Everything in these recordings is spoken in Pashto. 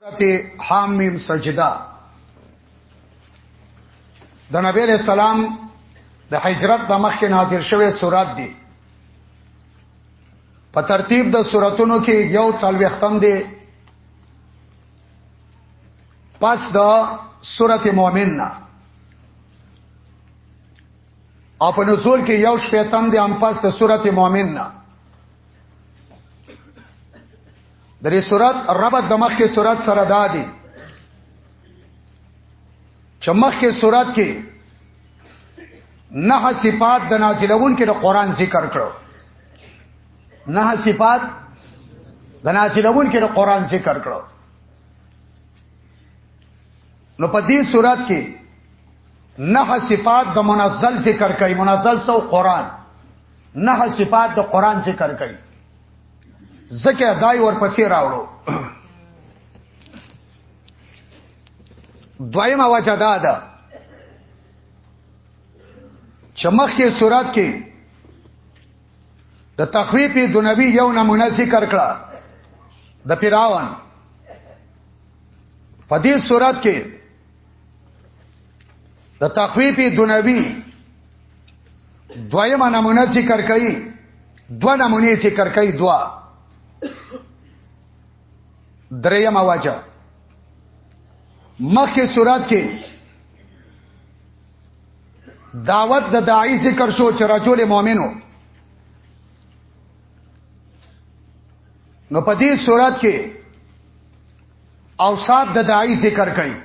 سورته حامیم سجده د نبی له سلام د هجرت د مخکې نازل شوه سورات دی په ترتیب د سوراتونو کې یو څلوي ختم دی پس د سورته مؤمن نه او په نزول کې یو شپې تم دی هم پس د سورته مؤمن نه د دې صورت ربط د مخکې صورت سره دا دی چې مخکې صورت کې نه صفات د نازلون کې د قران ذکر کړو نه صفات د نازلون کې د قران ذکر کړو نو په دې صورت کې نه صفات د منزل ذکر کوي منزل څو قران نه صفات د قران ذکر کوي زکه دای ورپسې راوړو دویمه وجه دا ده چې مخکې صورت کې د تخویف د نبی یو نمونه ذکر کړه د پیراون په دې صورت کې د تخفیف دنوی دویمه نمونه ذکر کړي دو نمونه ذکر کړي دوا دریمه واجه مخکې صورت کې دعوت د داعی ذکر شو چې رجل مؤمنو نو په دې صورت کې او صاحب د داعی ذکر کوي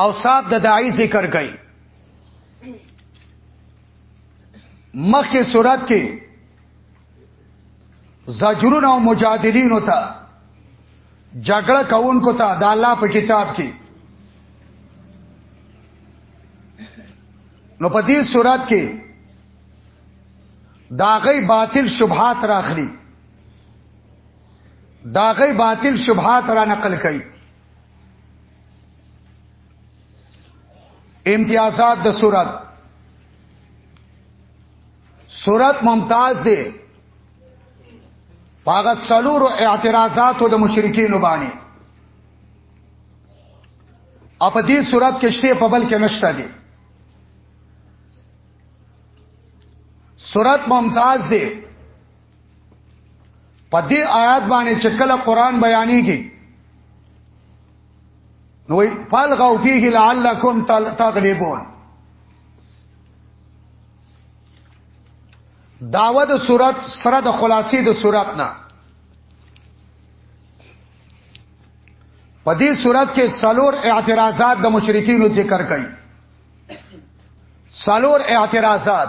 او صاحب د داعی ذکر کوي مخکې صورت کې زجرون او مجادلین ہوتا جګړه کوونکو ته د الله په کتاب کې نو په دې صورت کې دا غي باطل شبهات راخلي دا غي باطل شبهات را نقل کړي امتیازات د صورت صورت ممتاز دی پاغت سلور اعتراضات د مشرکین باندې اپ دې صورت کې شته په بل کې نشته دي صورت ممتاز دی په دې آیات باندې چې کله قران بیانېږي نو وی فالغوا فيه لعلكم تغلبون داوه د صورت سره د خلاصې د صورت نه په دې صورت کې څلور اعتراضات د مشرکین ذکر کړي څلور اعتراضات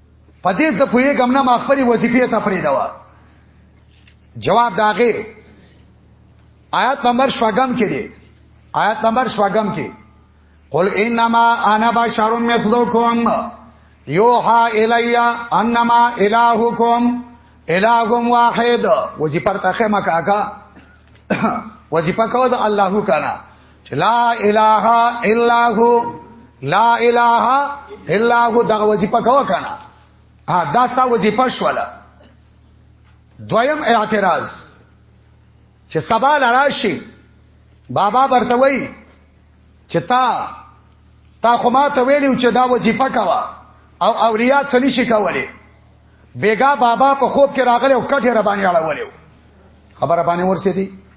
په دې ځ پوهې کوم نه ما خپل وظیفه ته پرې دا جواب داغه آیات نمبر شوګم کې دی آیات نمبر شوګم کې قل انما انا بشر مثلکم یوها الیا انما الہکم الہم واحد وظیفه تخمه کاکا وظیفه کو د الله کنا چې لا اله الا هو لا اله الا هو دغه وظیفه کو کنه ها دا ستا وظیفه شوله دویم اعتراض چې سبا لراشي بابا برته وای چې تا تا خو ما ته ویلو چې دا وظیفه کوا او اولیاء څه نشي کولی بیګا بابا په خوب کې راغلی او کټه ربانی اړولیو خبره باندې ورسېدی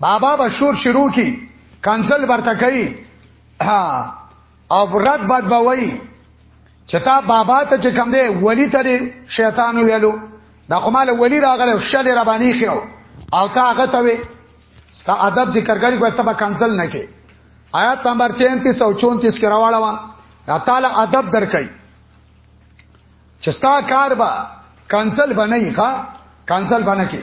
بابا به شور شروع کی کنزل برته کوي او رد بد به وای چتا بابا ته چې کم دی ولی ته شیطان ویلو دا خو مال ولی راغله شل ربانی خو او تا هغه ته وی ستا ادب ذکر کړي کوته به کنسل نه کې آیات نمبر 33 او 34 کې راواله وا دا تعالی ادب درکې چې ستا کار به کنسل بنئ ښا کنسل بنئ کې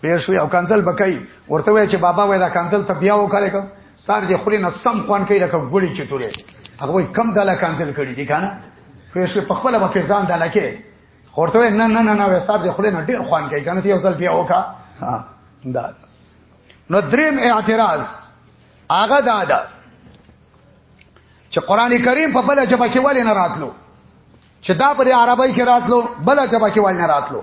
پیر شوی او کنزل بکای ورته وای چې بابا وای دا کنزل ته بیا وکړې کو ستار دې خوري نه سم خوان کوي لکه ګړي چې تورې هغه وای کم دلا کنزل کړی دی کنه پیر شوی په خپل په ځان دلا کې خورته وای نه نه نه نه ستار دې خوري نه ډیر خوان کوي کنه ته یو ځل بیا وکا دا نو دریم اعتراض هغه دا ده چې قران کریم په بل جبه کې ولې نه راتلو چې دا پر عربی کې راتلو بل جبه کې ولې نه راتلو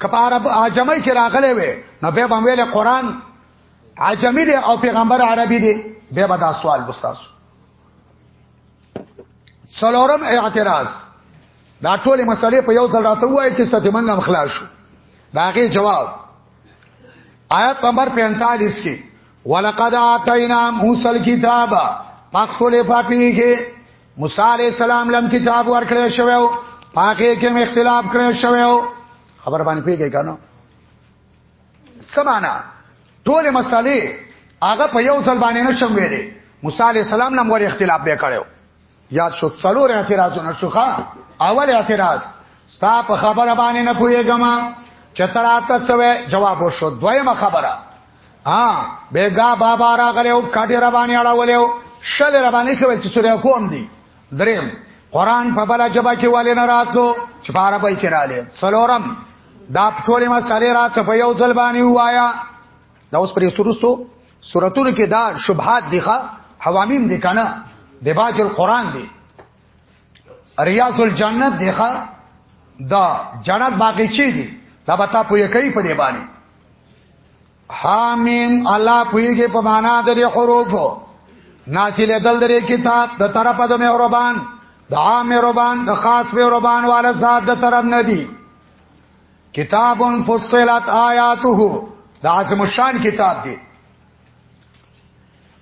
کبار اب عجمه کې راغلې وې نو به باندې ویل قران عجمی دی او پیغمبر عربي دی به به دا سوال بستاسو څلورم اعتراض دا ټول مسلې په یو ځل راته وایي چې ستاسو منګه مخلاص شو دا غي جواب آیت نمبر 45 کې ولقد اتینا موسی الكتاب مخلوفه پیږي موسی علی السلام لم کتاب ورکړی شوو پاکه کې مې اختلاف کړی شوو خبر باندې پیږی کنه سمانا ټول مسالې هغه په یو ځل باندې نشم ویلې موسی علی السلام لم ور اختلاف به کړو یاد شو څلور اعتراضونه شوخه اول اعتراض ستا په خبره باندې نه پوهېږم چې تراته څه جواب وشو دویمه خبره ها بیګا بابا راغلی او کاټی را باندې اړولیو شل را باندې کوي چې سوریا کوم دی دریم قران په بل جبا کې والي نه راتلو چې په عربی کې رااله څلورم دا ټولې مسالې راته په یو ځل باندې وایا دا اوس پرې سورستو سوراتونو کې دا شبهات دي ښا حوامیم دي کنه د باج القرآن دي ریاض الجنت دیخه دا جنت باقی چی دی دا بتا پوی کوي په دی باندې حامیم الله پویږي په معنا د حروف نازل دل درې کتاب د طرف د مهربان د عام مهربان د خاص مهربان والا ذات د طرف نه دی کتاب فصلت آیاته د عظم شان کتاب دی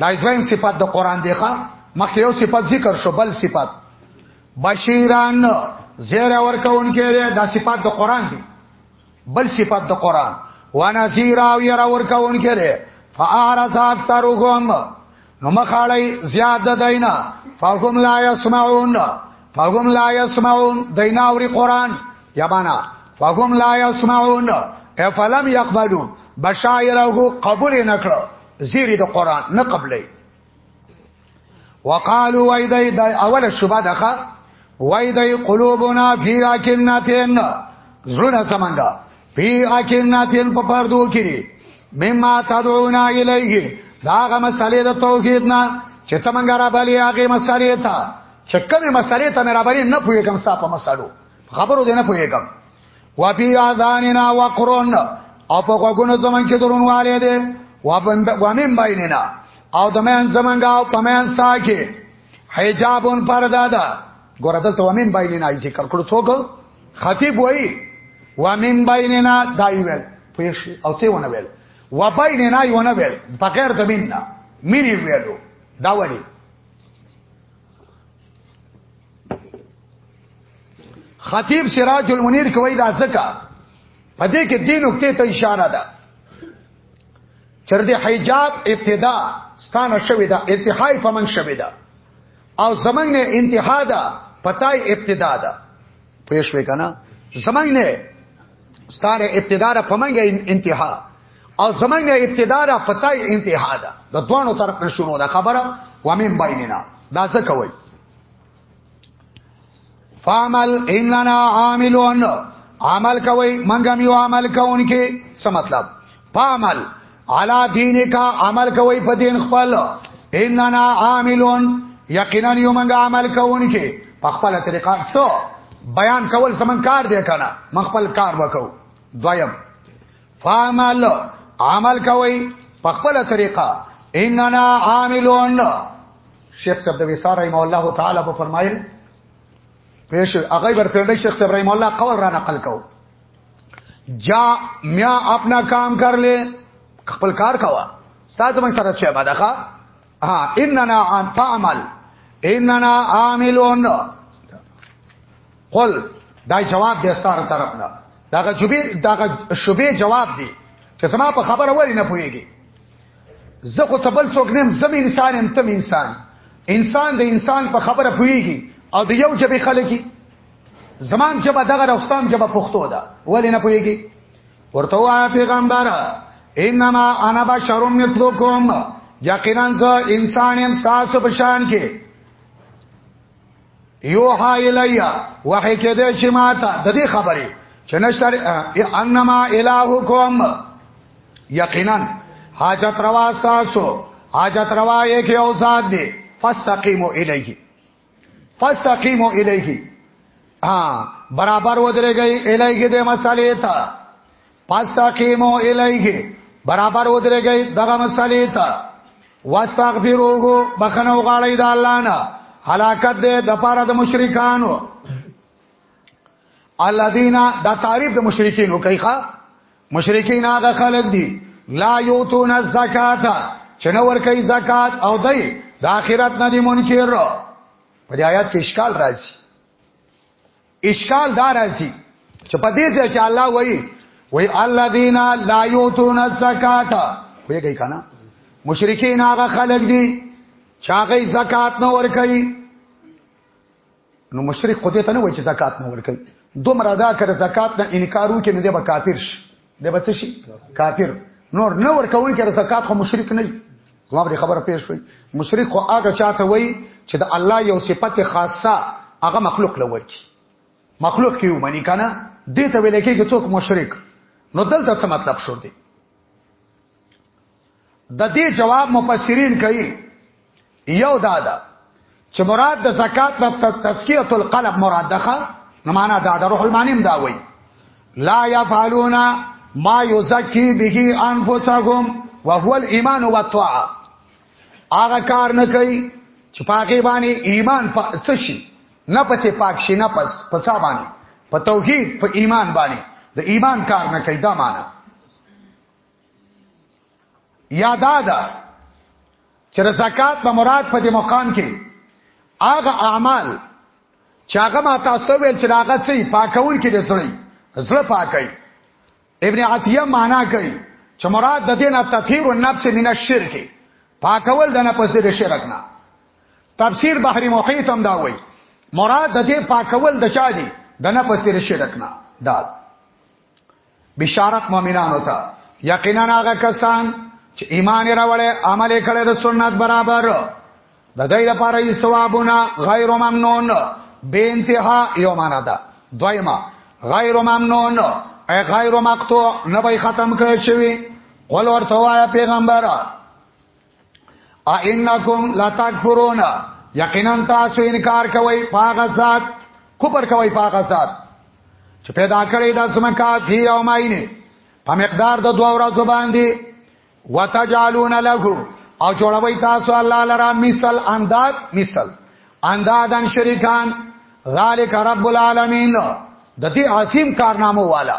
دا دویم صفت د قران دی ښا مخکې یو صفت ذکر شو بل صفت بشیران زیر اور کون کې دا صفت د قران دی بل صفت د قران وانا زیر او ير اور کون کې فارز اکثرهم نو مخالی زیاد د دینا فهم لا يسمعون فهم لا يسمعون دینا اوري قران یا معنا فهم لا يسمعون افلم يقبلوا بشائره قبول نکړه زیری د قران نه قبلې وقالو وای دای د اوله شوبه دغه وای دای قلوبنا فی اکناتین زړه سمنګا فی اکناتین په پردو کې مما تدعونا الیه داغه مسلې د توحید نه چې تمنګ را بلی هغه مسلې ته چې کومه مسلې ته مې را بلی نه پوهیږم ستا په مسلو خبرو دې نه پوهیږم وفي اذاننا وقرن او په غوګونو زمون کې درونواله دي ومن بیننا او د مېن زمونږه او په مېن ستا کې حجابون پردا ده ګوره دلته ومن بیننا یې ذکر کړو څوک خطیب وایي ومن بیننا دای ویل پېښ او څه ونه ویل و بیننا یې ونه ویل بغیر د میننا مینې ویلو دا وړي خطیب سراج المنیر کوي دا ځکه په دې کې دې نقطې ته اشاره ده چر دې حجاب ابتدا ستانه شوې ده انتهای په من شوې ده او زمنګ نه انتها ده پتاي ابتدا ده پوه شوې کنه زمنګ نه ستاره ابتدا را پمنګ انتها او زمنګ نه ابتدا را پتاي انتها ده د دوانو طرف نه شروع ده خبره ومن بیننا دا څه کوي فعمل اننا عاملون عمل کوي منګه میو عمل کوونکې څه مطلب فعمل علا دینک عمل کوي په دین خپل اننا عاملون یقینا یو منګه عمل کوونکې په خپل طریقه څو بیان کول سمن کار دی کنه من خپل کار وکاو دویم فعمل عمل کوي په خپل طریقه اننا عاملون شیخ صاحب د وسار رحم الله تعالی په فرمایل پیش هغه بر پیډه شیخ صاحب رحم الله قول را نقل کو جا میا اپنا کام کر لے خپل کار کوا ستاسو من سره چه باده ښا ها اننا عام تعمل اننا عاملون قل دا جواب دې ستاره طرف نه دا جوبې دا شوبې جواب دی چې سما په خبره وری نه پويږي زه خو ته بل څوک نیم زم انسان یم تم انسان انسان د انسان په خبره پویږي او د یو جبې خلکی زمان جبه دغه راستان جبه پښتو ده ولې نه پویږي ورته وای پیغمبر انما انا بشر مثلکم یقینا زه انسان یم تاسو په شان کې یوحا الیا وحی کې دې چې ماته د دې خبرې چې نشتر انما الہکم یقینا حاجت روا تاسو حاجت روا یې کې او ذات دې فاستقیموا الیه فاستقیموا الیه ها برابر ودرېږي الیه دې مسالې ته فاستقیمو الیه برابر ودرېږئ دغه مسلې ته واستغفروه بخنه وغاړی د الله نه هلاکت دې د پاره د مشرکانو الذين دا تعریف د مشرکین کوي ښا مشرکین هغه خلک دي لا یوتون الزکات چې نه ور کوي زکات او دای د آخرت نه دي منکر په دې آیات کې اشکال راځي اشکال دا راځي چې په دې ځای کې الله وایي وای الذین لا یؤتون الزکات ویږي کنه مشرکین هغه خلک دي چې هغه زکات نه ور کوي نو مشرک خو دې ته نه وایي چې زکات نه ور کوي دومره دا کړ زکات نه انکارو کې نه دی به کافر شي د بچ شي کافر نور نه ور کول کې زکات خو مشرک نه ما به خبره پیښ شوي مشرک خو هغه چاته وای چې د الله یو صفت خاصه هغه مخلوق لور کی مخلوق کیو معنی کنه دې ته ویل کېږي څوک مشرک نو دلته څه مطلب شو دی د دې جواب مفسرین کوي یو دا ده چې مراد د زکات نه تزکیه القلب مراد ده نو معنا دا د روح المانیم دا وایي لا يفعلون ما يزكي به انفسهم وهو الايمان والطاعه هغه کار نه کوي چې پاکي باندې ایمان څه شي نه پسې پاک شي نه پس پسا باندې په توحید په ایمان باندې د ایمان کار نه کوي دا معنا یادا ده چې زکات په مراد په دې مقام کې هغه اعمال چې هغه ما تاسو ویل چې هغه څه پاکول کې دي سړی زړه پاکي ابن عتیه معنا کوي چې مراد د دینه تطهیر النفس من الشرک پاکول د نه پس د شرک نه تفسیر بحری محیط هم دا وایي مراد د دې پاکول د چا دي د نه پس د شرک نه دا بشارت مؤمنانو ته یقینا هغه کسان چې ایمان راوړې عمل کړي د سنت برابر د دې لپاره یې ثوابونه غیر ممنون به انتها یو معنا ده دویما غیر ممنون ای غیر مقطوع نه به ختم کړی شي قول ورته وایا پیغمبر ائنکم لا تکفرون یقینا تاسو انکار کوئ پاغه ذات کوپر کوئ پاغه ذات چې پیدا کړی د سمکا فی یومین په مقدار د دوه ورځو باندې وتجالون له او جوړوي تاسو الله لرا مثال انداد مثال اندادن شریکان ذالک رب العالمین د دې عظیم کارنامو والا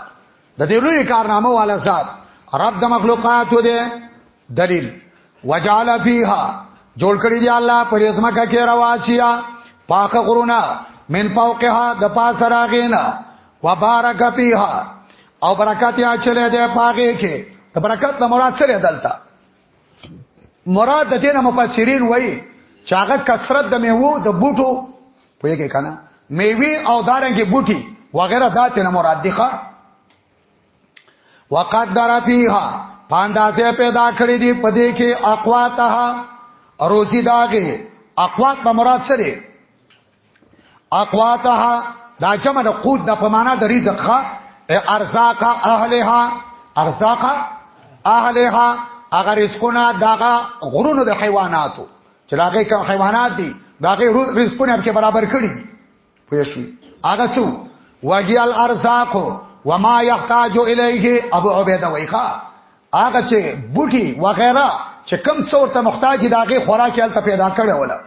د دې لوی کارنامه والا ذات رب د مخلوقات دی دلیل وجعل فیها جوړ کړی دی الله پر اسمکه کې رواسیا پاک غرونه من فوقها د پاس راغینا وبارک فیها او برکت یا چلے دے پاگے کے د برکت د مراد سره دلته مراد د دینه مفسرین وایي چې هغه کثرت د میوه د بوټو پوهیږي کنه میوه او دارنګي بوټي وغیرہ ذات نه مراد دي ښا وقدر فیها پاندازه پیدا کړی دی پدې کې اقواتها روزی داغه اقوات په مراد سره اقواتها دا جمع د قوت د په معنا د رزق ښه ارزاق اهلها ارزاق اهلها اگر رزقونه دغه غرونو د حیواناتو چې راغې کوم حیوانات دي داغه رزقونه به برابر کړی دي پوه شو هغه څو وهي الارزاق وما يحتاج اليه ابو عبيده ويخا هغه چې بوټي وغیرہ چې کم څور ته محتاج داغه خوراکي الته پیدا کړي ولا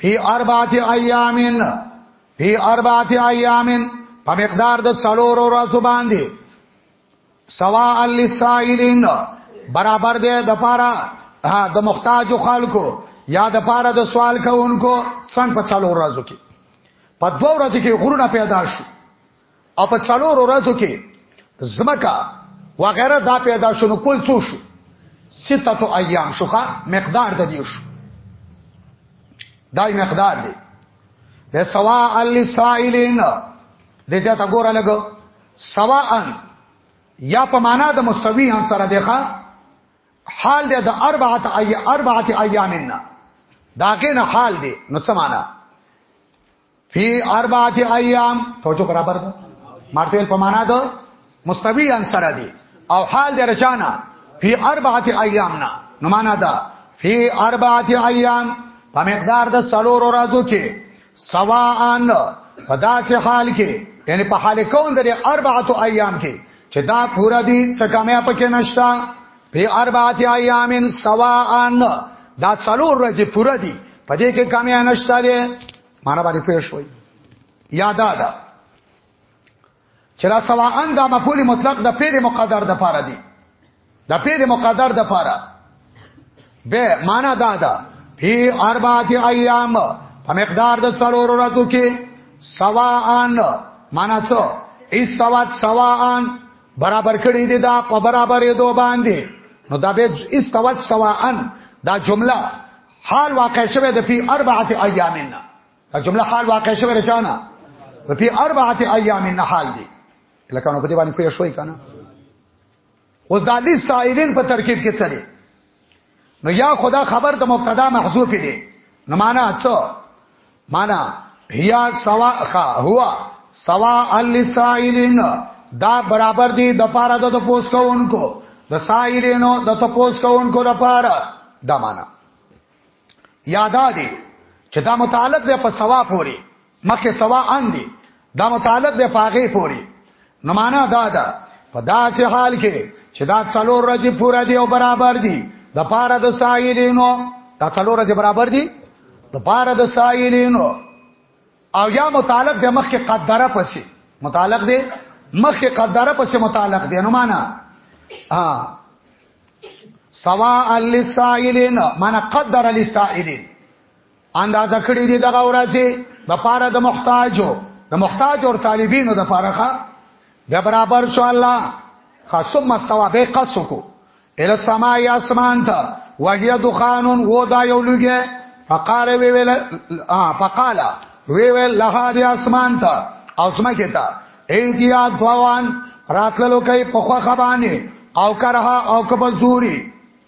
فی اربعه ایامین فی اربعه ایامین په مقدار د څلور ورځې باندې سوا للسائلین برابر دی د پاره د محتاج خلکو یا د پاره د سوال کوونکو څنګه په څلور ورځو کې په دوه ورځو کې غرونه پیدا شو او په څلور ورځو کې زمکا وغیرہ دا پیدا شونه کول څو شو ستاتو ایام شوخه مقدار د دې شو دای مقدار دی د سوا السائلین د دې ته ګوره لګو سوا ان یا په معنا د مستوی ان سره دیخه حال دی د اربعه ای اربعه ایامنا داګه نه حال دی نو څه معنا فی اربعه ایام توجه برابر ده مارفعل په معنا ده مستوی انصر دی او حال د رچانا فی اربعه ایام نه نو معنا ده فی اربعه ایام په مقدار د څلور ورځو کې سواان په داسې حال کې یعنی په حال کول د اربعه ایام کې چې دا پورا دي څه کمه پکې نشتا په اربعه ایامن سواعن دا څلور ورځې پوره دي په دې کې کمی نشته دی معنا باندې پیښ وای یاد ده چرا سواعن دا مفعول مطلق د پیل مقدر د پاره دی د پیل مقدر د پاره به معنا دا ده فی اربعه ایام په مقدار د څلور ورځو کې سواعن معنا څه استوات سواعن برابر کړی دی دا په برابرې دو باندې نو دا به استوت سواءن دا جمله حال واقع شوه د پی اربعه ایامین دا جمله حال واقع شوه رچانا د پی اربعه ایامین حال دی لکه نو په دې باندې پوه شوي کنه اوس د علی سائلین په ترکیب کې څه نو یا خدا خبر د مبتدا محذوف دی نو معنا څه معنا هيا سوا خا هوا سوا السائلین دا برابر دی د پاره د پوس کوونکو د سائلینو د تپوس کوونکو لپاره دا معنا یادا دی چې دا متعلق دی په سوا پوری مخکې سوا ان دي دا متعلق دی پاغه پوری نو معنا دا ده په داسې حال کې چې دا څلور ورځې پوره دی او برابر دی د پاره د سایلینو دا څلور ورځې برابر دی د پاره د سایلینو او یا متعلق د مخ کې قدره پسې متعلق دی مخ کې قدره پسې متعلق دی نو معنا ها سواء للسائلین معنا قدر للسائلین اندازه کړی دی دغه ورځې د پاره د محتاجو د محتاج او طالبینو د پاره ښه د برابر شو الله خاصم مستوا به قصو کو ال السما یا اسمان ته وهي دخان و دا یو لګه فقال وی ویل فقال وی ویل لها دی اسمان ته او سما کیتا ایتیا دوان راتللو کوي په خو خبانه او کرها او کبزوري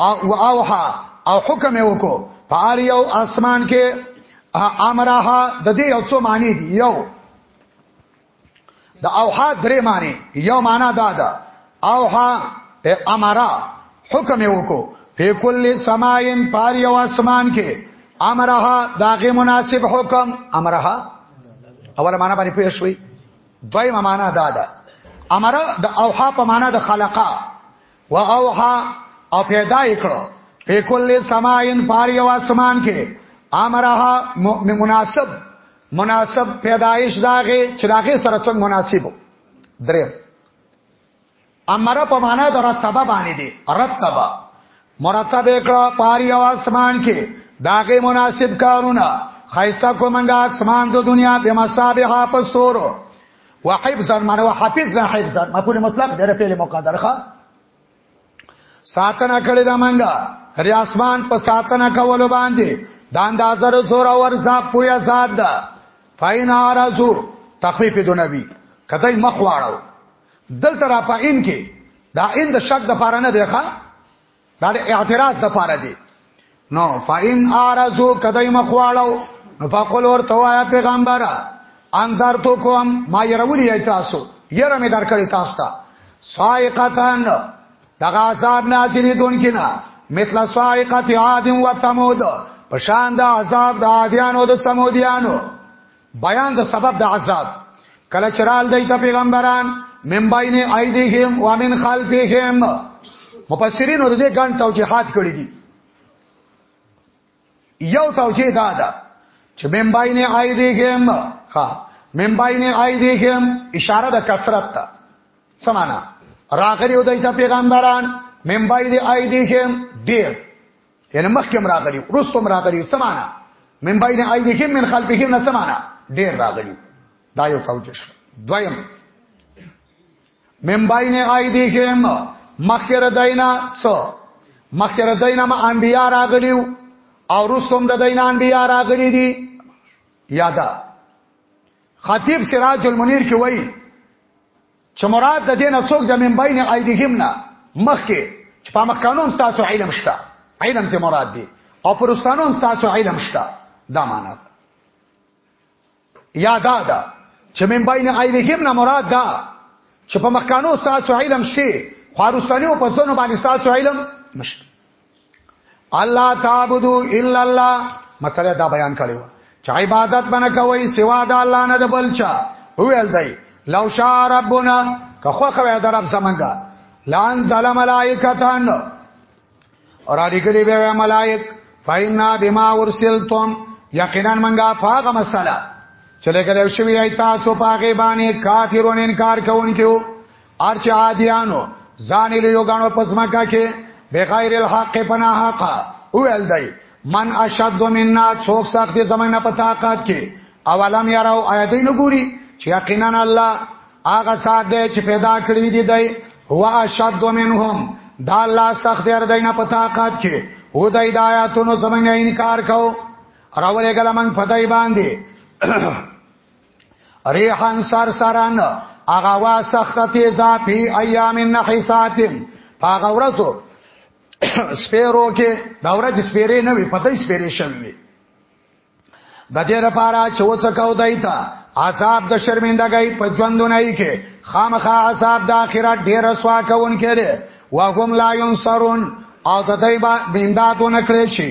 او اوها او حکم یې وکړو پار یو اسمان کې امرها د دې یو څو معنی دی یو د اوها درې معنی یو معنا دا ده اوها امرا حکم یې وکړو په کل سماین پار یو اسمان کې امرها داغه مناسب حکم امرها اوله معنا باندې پوه شوي دویمه معنا دا ده امر د اوها په معنا د خلقا و اوحا او پیدا کړو په کل سماین پار یو اسمان کې امرها مناسب مناسب پیدایش داغه چراغه سره څنګه مناسب درې امر په معنا د رتبه باندې دی رتبه مرتب کړه پار یو اسمان کې داغه مناسب کارونه خیستا کومنګا اسمان د دنیا به مصابه پستورو وحفظا معنی وحفظنا حفظا مفعول مطلق ډېر په مقدر ښه ساتنه کړې دا منګه هر اسمان په ساتنه کولو باندې دا اندازر زور او ورزا پوری آزاد ده فاین ارزو تخفیف دو نبی کته مخ واړو دلته را پاین کې دا ان د شک د پاره نه دی ښا دا اعتراض د پاره دی نو فاین ارزو کدی مخواړو نو فقل ور توایا پیغمبر انذر تو کوم ما يرولي تاسو ير مې درکړی تاسو ته سائقتان دغه عذاب نازلی دون کنا مثل سائقت عاد و ثمود پشان د عذاب د عادیانو د سمودیانو بیان د سبب د عذاب کله چرال دای ته پیغمبران من بین ایدیهم و من خلفهم مفسرین ور دې ګڼ توجیهات کړی دي یو توجیه دا ده چې من بین ایدیهم ها من بین ایدیهم اشاره د کثرت ته سمانا راغلی ودای ته پیغمبران من بین ایدیهم ډیر یعنی مخکم راغلی رستم راغلی څه معنا من بین ایدیهم من خلفهم نه څه معنا ډیر راغلی دا یو توجه شو دویم من بین ایدیهم مخکره داینا څو مخکره داینا ما انبیا راغلیو او رستم د داینا انبیا راغلی دي یادا خطیب سراج المنیر کې وایي چې مراد د دینه څوک د من بین ایدیهم نه مخکې چې په مخکانو تاسو علم شته علم ته مراد دی او پرستانو تاسو علم شته دا معنا ده یا دا دا چې من بین ایدیهم نه مراد دا چې په مخکانو تاسو علم شته خارستانیو په ځونو باندې تاسو علم مشته الله تعبدو الا الله مسله دا بیان کړو چې عبادت باندې کوي سوا د الله نه د بلچا ویل دی لو شاء ربنا که خو خو د رب زمنګا لان ظلم ملائکتان اور علی کلی به ملائک فینا بما ورسلتم یقینا منګه فاغه مسله چې لګل شوی ایت تاسو پاګې باندې کافرون انکار کوونکو ارچ عادیانو ځان له یو غاڼو پسماکا کې بغیر الحق پنا حق او ال دی من اشد منا څوک سخت زمنه په طاقت کې اولم یراو ایدین ګوري چې یقینا الله هغه سات دی چې پیدا کړی دی دی هو اشد منهم دا الله سخت دی دینه په طاقت کې او د آیاتونو زمنه انکار کو راولې ګل من پدای باندې ریحان سر سران اغا وا سخت تیزا فی ایام النحسات هغه ورځو سپیرو کې دا ورځ سپیرې نه وي پته سپیرې شوی د دې لپاره چې وڅکاو دایتا عذاب د شرمندګۍ په ژوندونه یې کې خامخا عذاب د آخرت ډیر رسوا کون کړي واغم لا ينصرون او د دې با بینداتو نکړي شي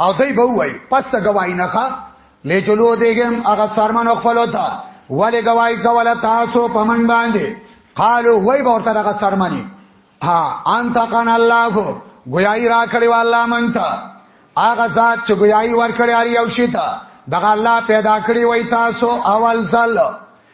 او دوی به وای پس ته گواہی نه ښه لجلو دیګم هغه څرمن خپل وتا ولې گواہی کوله تاسو په من باندې قالو وای به ورته هغه څرمنې ها انت قن الله گویای را کړی والله مونږ ته هغه ذات چې گویای ور کړی اړ یو شي ته دغه الله پیدا کړی وای تاسو اول ځل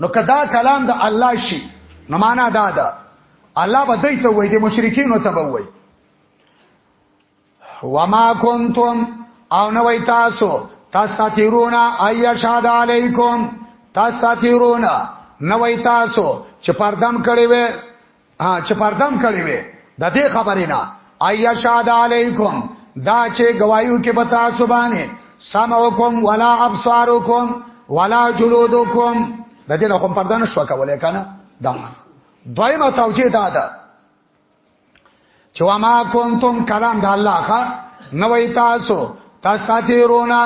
نو کدا کلام د الله شي نو معنا دا ده الله به دای ته وای د مشرکین ته به وای وما کنتم او نو وای تاسو تاسو تیرونا ایا شاد علیکم تاسو تیرونا نو وای تاسو چې پردم کړی وې ها چې پردم کړی وي د دې خبرې نه ایا شاد علیکم دا چې گوايو کې بتا سبانه سمعکم ولا ابصارکم ولا جلودکم د دې نه کوم پردان شو کولای کنه دا دویمه توجیه دا ده چې وما کنتم کلام د الله ښا نو وای تاسو تاسو تیرونه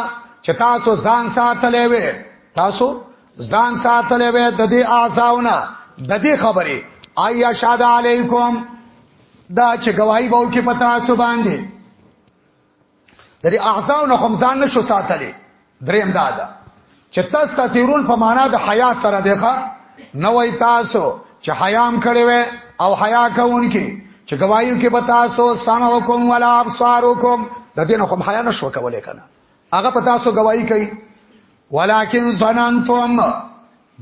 چې تاسو ځان ساتلې وې تاسو ځان ساتلې وې د دې آزاونه د دې خبرې آیا شاد علیکم دا چې گواہی به وکي پتا سو باندې د دې اعضاو نه هم ځان نشو ساتلی دریم دا ده چې تاسو ته تیرول په معنا د حیا سره دیخه نه وای تاسو چې حیام کړی وې او حیا کوونکی چې گوايو کې بتا سو سمعکم ولا ابصارکم د دې نه کوم حیا نشو کولای کنه هغه پتا سو گواہی کوي ولکن ظننتم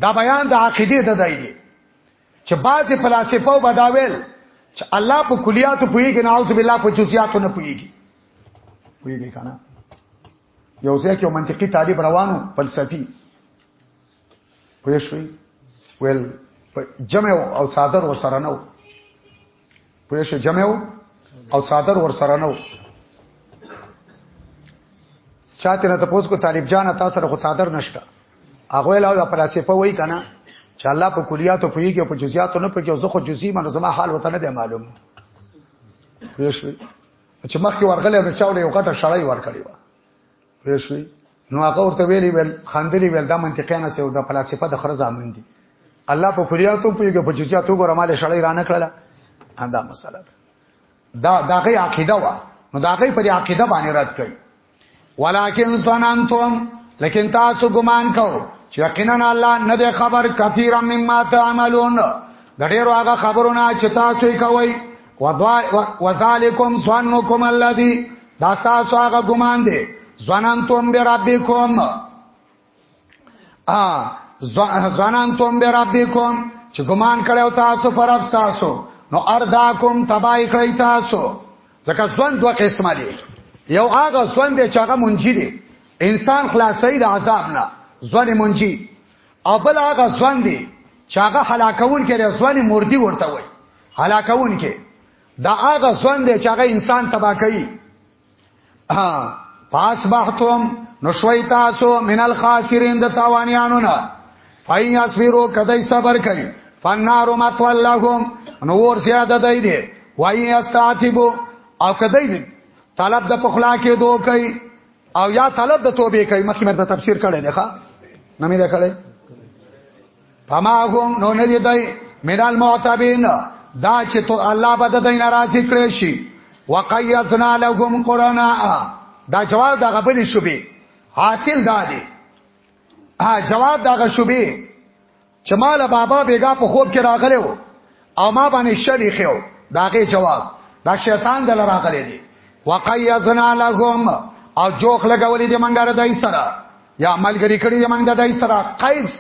دا بیان د عقیده د دی چې بعضې فلاسفه به دا ویل چې الله په کلیاتو پوهېږي نعوذ بالله په جزئیاتو نه پوهېږي پوهېږي که نه یو ځای کې یو منطقي طالب روانو فلسفي پوه شوي ویل جمع او څادر ورسره نه پوه شو جمع او صادر ور سره نو چاته نه تاسو کو طالب جان تاسو سره خو صادر نشته هغه له دا فلسفه وای کنه چې الله په کلیاتو پویږي او په جزئیاتو نه پویږي زه خو جزئی منو زما حال وته نه دی معلوم پوه شو چې مخکې ورغلې نو چاوله یو غټه شړای ور کړی و پېښوي نو هغه ورته ویلي ویل خندري ویل دا منطقي نه سي او دا فلسفه د خره ځامن دي الله په کلیاتو پیږي په جزئیاتو ګره مال شړې رانه کړل دا مسله ده دا دغه عقیده وا نو دغه پر عقیده باندې رد کړي ولکن ظننتم لیکن تاسو ګمان کو چې یقینا الله نه ده خبر کثیر مما تعملون د ډیرو هغه خبرونه چې تاسو کوي وذالکم ظنکم الذی دا تاسو هغه ګمان دی ځوانانتم بربکم ا ځوانانتم بربکم چې ګمان کړو تاسو پر اب تاسو نو ارداکم تبای کړی تاسو ځکه ځوان دوه قسمه دي یو هغه ځوان دی چې هغه منجي دی انسان خلاصي د عذاب نه ځوان منجي او بل هغه ځوان دی چې هغه هلاکون کې ځوان مردي ورته وي هلاکون کې دا هغه ځوان دی چې هغه انسان تبا کوي ها پاس بحتم نو شوي تاسو من الخاسرین د تاوانیانو نه فای اسفیرو کدی صبر کوي فنار مطوا لهم نو ور زیاده دی دی وای استعتبو او کدی دی طلب د پخلا کې دوه کوي او یا طلب د توبې کوي مخکې مرته تفسیر کړی دی ښا نه مې کړی فما هم نو نه دی دی منال معتبین دا چې تو الله به د دین راضی کړی شي وقیسنا لهم قرانا دا جواب دا غبنې شوبې حاصل دا دی ها جواب دا غ شوبې چې مال بابا بیګا په خوب کې راغلی وو او ما باندې شری خو داغه جواب دا شیطان دل راغلی دی وقیزنا لهم او جوخ لګولې دې منګاره دای سره یا ملګری کړی دی موږ د دای سره قیس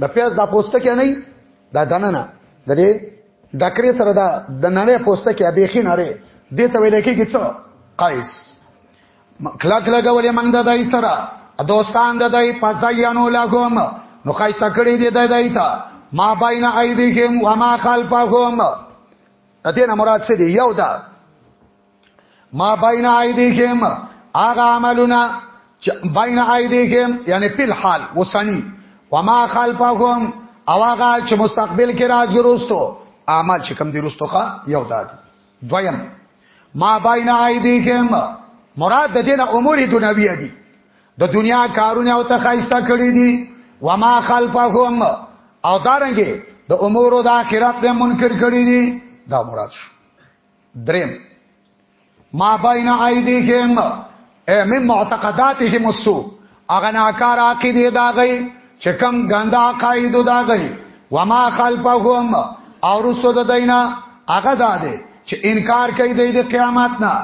د پیاز د پوسټه کې نه دا دنه نه د دې ډکرې سره دا د نړۍ پوسټه کې به خې نړۍ دې ته ویل کېږي څه قیس کلا کلا غولې موږ د دای سره دوستان د دای په ځایانو لګوم نو خایسته کړی دی د دای ته ما بین ایدیهم و ما خلفهم اته نه مراد څه دی یو دا ما بین ایدیهم هغه عملونه بین ایدیهم یعنی په حال وسنی وما خلفهم او هغه چې مستقبل کې راځي وروستو اعمال چې کم دي وروستو ښا یو دادي دویم ما بین ایدیهم مراد د دین امور دنیوی دي د دنیا کارونه او ته خایسته کړی دي وما خلفهم او دارنګي د امور د آخرت نه منکر کړی دي دا مراد شو دریم ما بین ایدیهم ام معتقداتهم السو اغه ناکار عقیده دا غي چې کم ګنده عقاید دا غي وما خلفهم او رسو د دینا هغه دا دی چې انکار کوي د قیامت نه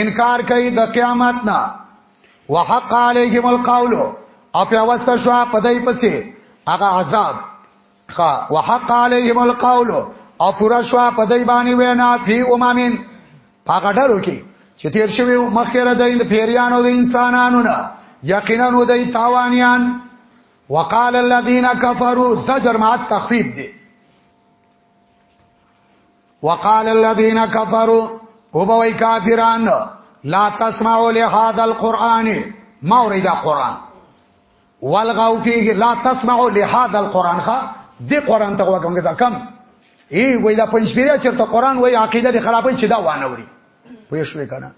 انکار کوي د قیامت نه وحق علیهم القول او په واسطه شو په دای پسې هغه عذاب خا وحق علیهم القول او پورا شوا په دای باندې وینا فی امامین هغه ډلو کې چې تیر شوی مخکره د پیریانو د انسانانو نه یقینا نو دای تاوانیان وقال الذين كفروا زجر مع التخفيف دي وقال الذين كفروا وبوي كافرون لا تسمعوا لهذا القران ما اريد قران والغاو فيه لا تسمعوا لهذا القران خا دې قران ته وګورئ دا کم ای وای دا پنځپیریا چرته قران وای عقیده دې خرابې چې دا وانه وري پوه شوې کنه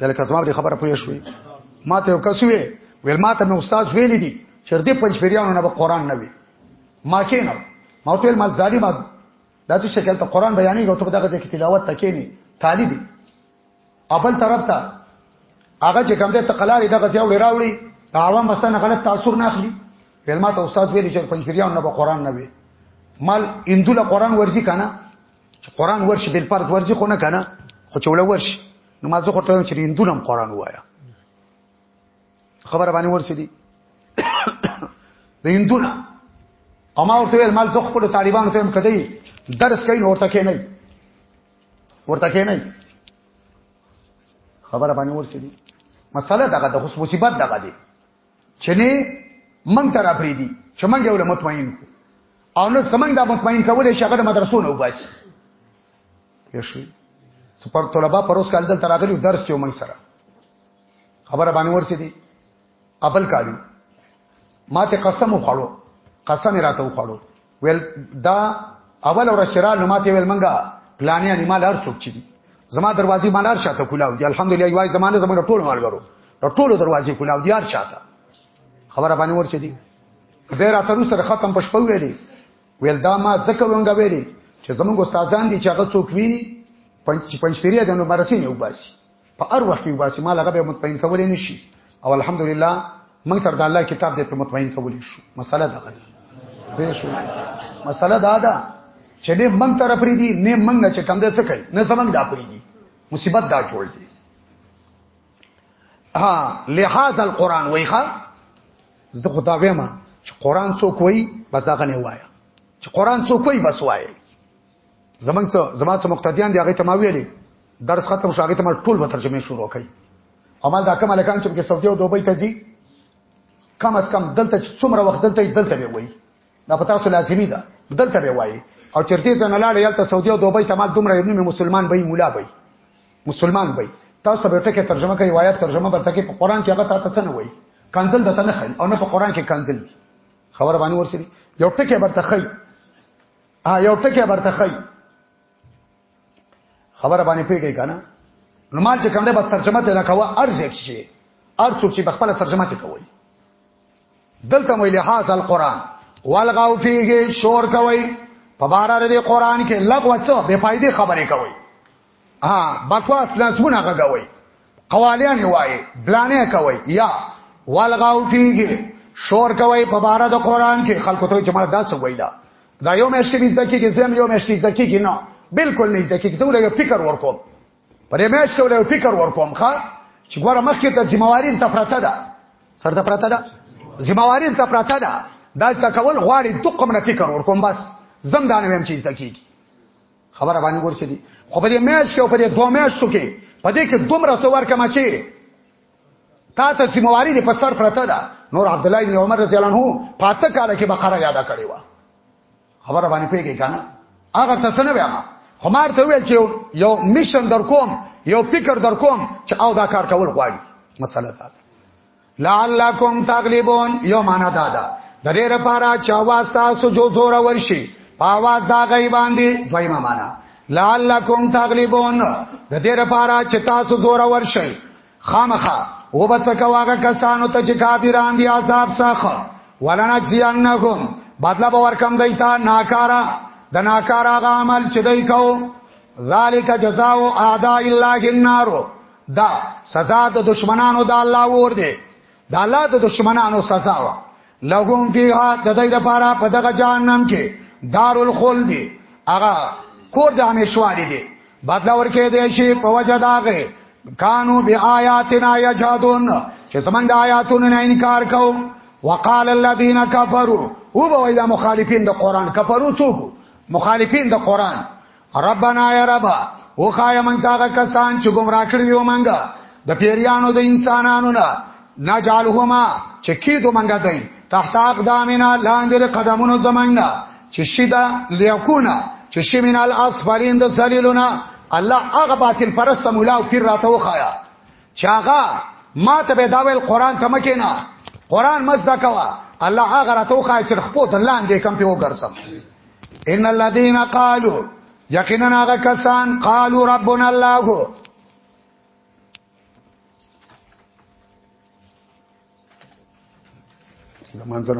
دل کسمه دې خبره پوه شوې ما ته وکسوې ویل ما ته مې استاد ویل دي چې دې پنځپیریانو نه به قران نه وي ما کې نه ما ټول مال ظالم دا چې شکل ته قران بیانې غو ته دغه ځکه تلاوت تکې نه طالب ابل طرف ته هغه چې کوم د تقلاري دغه ځای وړي راوړي عوام مستنه غلط تاثیر نه اخلي علما ته استاد ویل چې پنځپیریان نه به قران نه وي مال اندوله قران ورزي کنه چې قران ورشي بل پرد ورزي خو نه کنه خو چې ولا ورشي نو ما زه خو ته چې اندوله قران وایا خبره باندې ورسې دي د اندوله اما ورته ویل مال زه خپل طالبانو ته هم کدی درس کین ورته کې نه ورته کې نه خبره باندې ورسې دي مسله دغه د خصوص مصیبت دغه دي چې نه من تر افری دي چې من یو مطمئن کو او نو سمنګ دا مطمئن کولې شغه د مدرسو نه وباسي یشي سپر طلبه پروس کال دل تراغلی درس کې ومن سره خبره باندې ورسې دي خپل کالو ما ته قسم وخړو قسم راته وخړو ویل دا اول اور شرال نو ماته ویل منګه پلانې انیمال هر څوک چي دي زما دروازې مالار شاته کولاو دي الحمدلله یوای زمانه زمونږ ټول مالګرو ټول دروازې کولاو دي هر شاته خبره باندې ورسې دي زه راته روس سره ختم پښپو ویلې ویل دا ما زکه ونګ ویلې چې زمونږ استادان دي چې هغه څوک ویني پنځ پنځ پیری د نو مرسي نه وباسي په هر وخت کې وباسي مال هغه به مطمئن کولې نشي او الحمدلله موږ سره د الله کتاب دې په مطمئن کولې شو مسله دا ده به شو مسله دا ده چې نه موږ تر پرې دي نه موږ چې کم دې څه کوي نه سمنګ دا پرې دي مصیبت دا جوړ دي ها لحاظ القرآن وایخه زه خدا وایم چې قرآن څوک وایي بس دا غنه وایا چې قرآن څوک وایي بس وایي زمنګ څه زما څه مقتدیان دی هغه ته ما ویلې درس ختم شو هغه ته ما ټول به ترجمه شروع کړي عمل دا کوم لکان چې په سعودي او دوبۍ ته ځي کم از کم دلته څومره وخت دلته دلته به وایي دا پتا سو لازمی ده دلته به وایي او چرته ځنه لاړ یالته سعودي او دوبۍ ته ما دومره یو نیمه مسلمان به مولا به مسلمان به تاسو به ټکه ترجمه کوي وایي ترجمه به تکي په قران کې هغه تاسو څه نه وایي کنزل دته نه خل او نه په قران کې کنزل دي خبر باندې ورسېږي یو ټکه برته خي ا یو ټکی برته خی خبره باندې پیګی کنه نو ما چې کوم ده په ترجمه ته راکوه ارزښت شي ارڅوک چې په خپل ترجمه ته کوي دلته ویل هاذ القران والغاو فيه شور کوي په بار د قران کې لغوه څه بے فائدې خبرې کوي ها بکواس لاسونه غږوي قوالیان وایي بلانه کوي یا والغاو فیږي شور کوي په بار د قران کې خلکو ته چې مړه داس ویلا دا یو مېشتې نږدې کېږي زم یو مېشتې نږدې کېږي نه بالکل نږدې کېږي زه ولې فکر ورکوم پرې مېش ته ولې فکر ورکوم ښا چې ګوره مخکې ته ذمہواری ته پراته ده سر ته پراته ده ذمہواری ته پراته ده دا څه کول غواړي دقم نه فکر ورکوم بس زم دانه ویم چې زده کیږي خبره باندې ورسې دي خو په دې میاش کې او په دې دوه میاشتو کې په دې کې دومره څور کما چې تا ته سیمواري دې په سر پرته ده نور عبد الله بن عمر رضی الله عنه پاته کال کې بقره یاد کړې و خبره باندې پیګی کنه هغه ته څنګه ویما خمار ته ویل چې یو میشن در کوم یو فکر در کوم چې او دا کار کول غواړي مسله ده لعلکم تغلبون یو معنا دا ده د دې لپاره چې आवाज تاسو جو زور ورشي په आवाज دا غي باندې دویمه معنا لعلکم تغلبون د دې لپاره چې تاسو زور ورشي خامخه او بچکه واګه کسانو ته چې کافران دي عذاب سخه ولنجزینهم بدلا به ورکم دیتا ناکارا د ناکارا غ عمل چې دای کو ذالک جزاء اعداء الله النار دا سزا د دشمنانو د الله ور دي د الله د دشمنانو سزا وا لهم فیها د دې لپاره په دغه جهنم کې دارالخلد هغه کور د همیشوالي دي بدلا ورکه دی شي په وجه داغه کانو بی آیاتنا یجادون چې زمونږ د آیاتونو نه انکار کو وقال الذين كفروا هو به دا مخالفین د قران کفرو څوک مخالفین د قران ربنا یا رب او خای من تاغه کسان چې گمراه کړی یو منګه د پیریانو د انسانانو نه نجالهما چې کی دو منګه دی تحت اقدامنا لاندې قدمونو زمنګنا چې شیدا لیکونا چې شی من الاسفلین د سلیلونا الله هغه باطل پرست مولا او پیر راته وخایا چې هغه ما ته به داویل قران ته مکینا قران مزدا کوا الله هغه راته وخایا چې خپل لاندې کم په وګرځم ان الذين قالوا یقینا هغه کسان قالوا ربنا الله منظر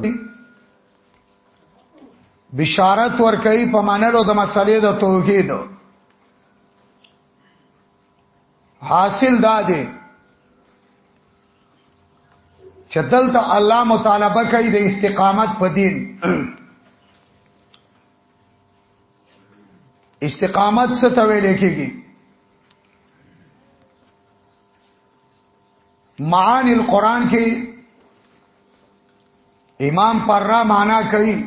بشارت ورکړي په منلو د مسلې د توحید حاصل دا دی چې دلته الله مطالبه کوي د استقامت په دین استقامت څه ته ویل کېږي معانی القرآن کې امام پر را معنا کوي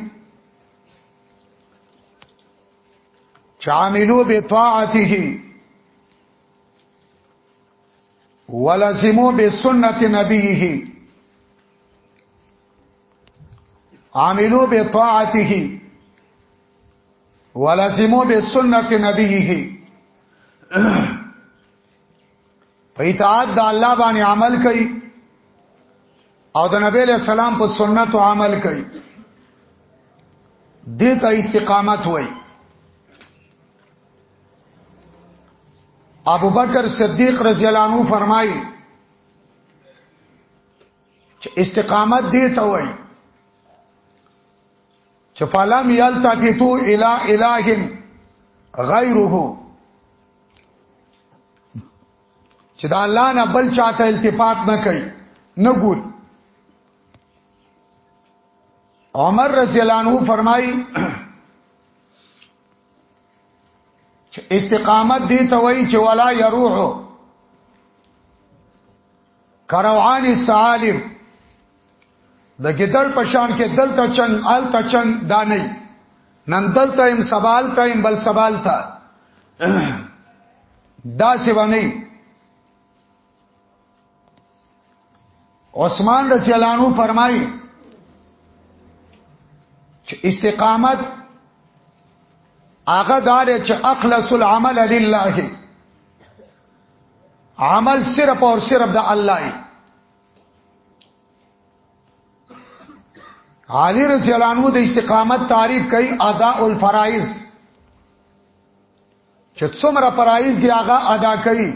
چاملو بطاعته ولزموا بسنت نبیه عاملوا بطاعته ولزموا بسنت نبیه په اطاعت د الله باندې عمل کوي او د نبی له سلام په سنت عمل کوي دې ته استقامت وایي ابو بکر صدیق رضی الله عنه فرمایي چې استقامت دې ته وایي چې فلم یلتفتو الی الہ غیره چې دا الله نه بل چاته التفات نه کوي نه ګور عمر رضی الله عنه فرمایي چې استقامت دی ته وایي چې ولا يروح کروان سالم د ګیدړ په شان کې دلته چنګ آلته چنګ دانه نن دلته هم سوال ته هم بل سوال ته دا سیوا نه عثمان رضی الله عنه فرمایي چې استقامت هغه دار چې اخلص العمل لله عمل صرف اور صرف د الله علی رضی الله عنه د استقامت تعریف کوي اداء الفرائض چې څومره فرایض دی هغه ادا کوي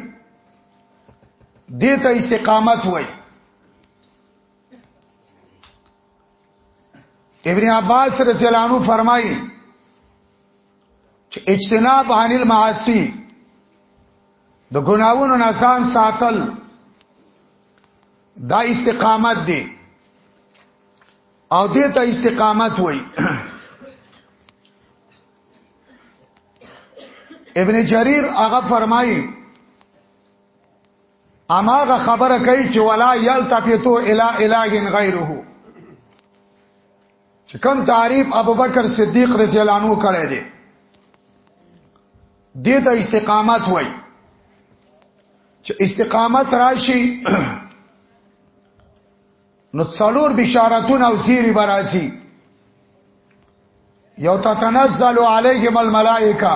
دې ته استقامت وای ابن عباس رضی الله عنه فرمایي چې اجتناب عن المعاصی د ګناوونو نه ځان ساتل دا استقامت دی او دې ته استقامت وای ابن جریر هغه فرمایي اماغه خبره کوي چې ولا یلتفتو الی الہ غیره چې کوم تعریف ابوبکر صدیق رضی الله عنه کړی دی دې ته استقامت وای چې استقامت راشي نو څلور بشارتونه او زیری براسي یو تتنزل علیهم الملائکه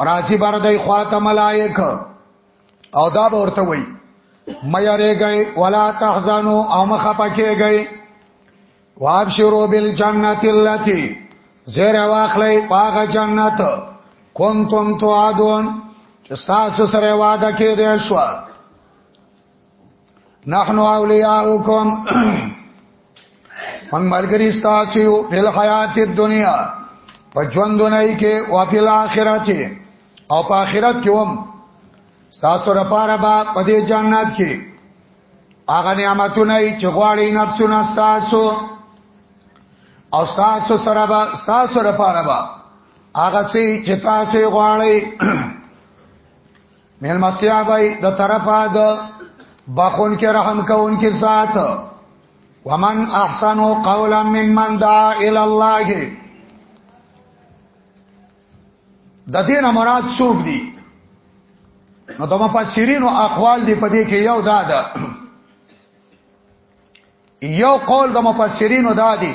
راځي بر دای خواته ملائک او دا به ورته وای مې رېګي ولا تحزنوا او مخه پکېږي وابشروا بالجنه التي زیر واخلې پاغه جنت کنتم توعدون چې تاسو سره وعده کې دی شو نحنو اولیاءکم من ملګری تاسو په حیات دنیا په ژوند نه کې او په آخرت او په آخرت کې هم تاسو لپاره به په دې جنت کې هغه نعمتونه چې غواړي نفسونه تاسو او تاسو سره به تاسو لپاره به هغه چې تاسو غواړي ملمستیا بای د طرفه د بخون کې رحم کون کې ذات ومن احسن قولا ممن دعا الى الله د دین مراد څوک دی نو د مفسرین او اقوال دی په دې کې یو دا ده یو قول د مفسرین دا دی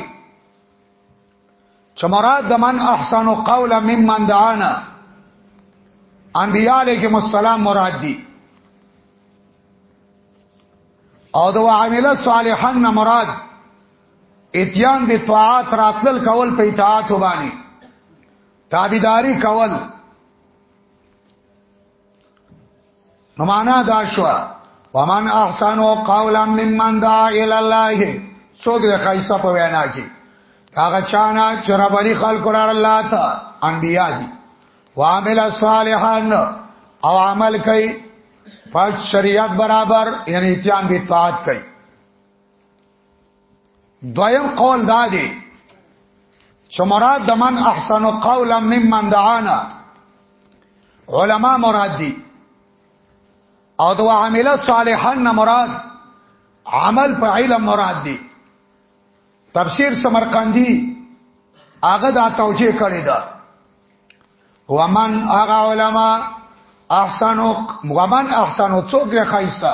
چې مراد د من احسن قولا ممن دعانا انبیاء علیهم السلام مراد دي او د عامل صالحا نه مراد اتیان به طاعات راتل کول په اطاعت باندې تابعداري کول نو معنا دا شو ومن احسن قولا ممن دعا الى الله څوک د خیسه په وینا کې هغه چانا چې ربړي خلق را الله ته انبیا دي وعمل صالحان او عمل کوي پس شریعت برابر یعنی اتیان به طاعت کوي دویم قول دا دی چې مراد د من احسن قولا ممن دعانا علما مراد دي او دو عامل صالحا نه مراد عمل په علم مراد دي تفسیر سمرقندی هغه دا توجیه کړی دا ومن هغه علما احسنو ومن احسنو څوک یې خایسته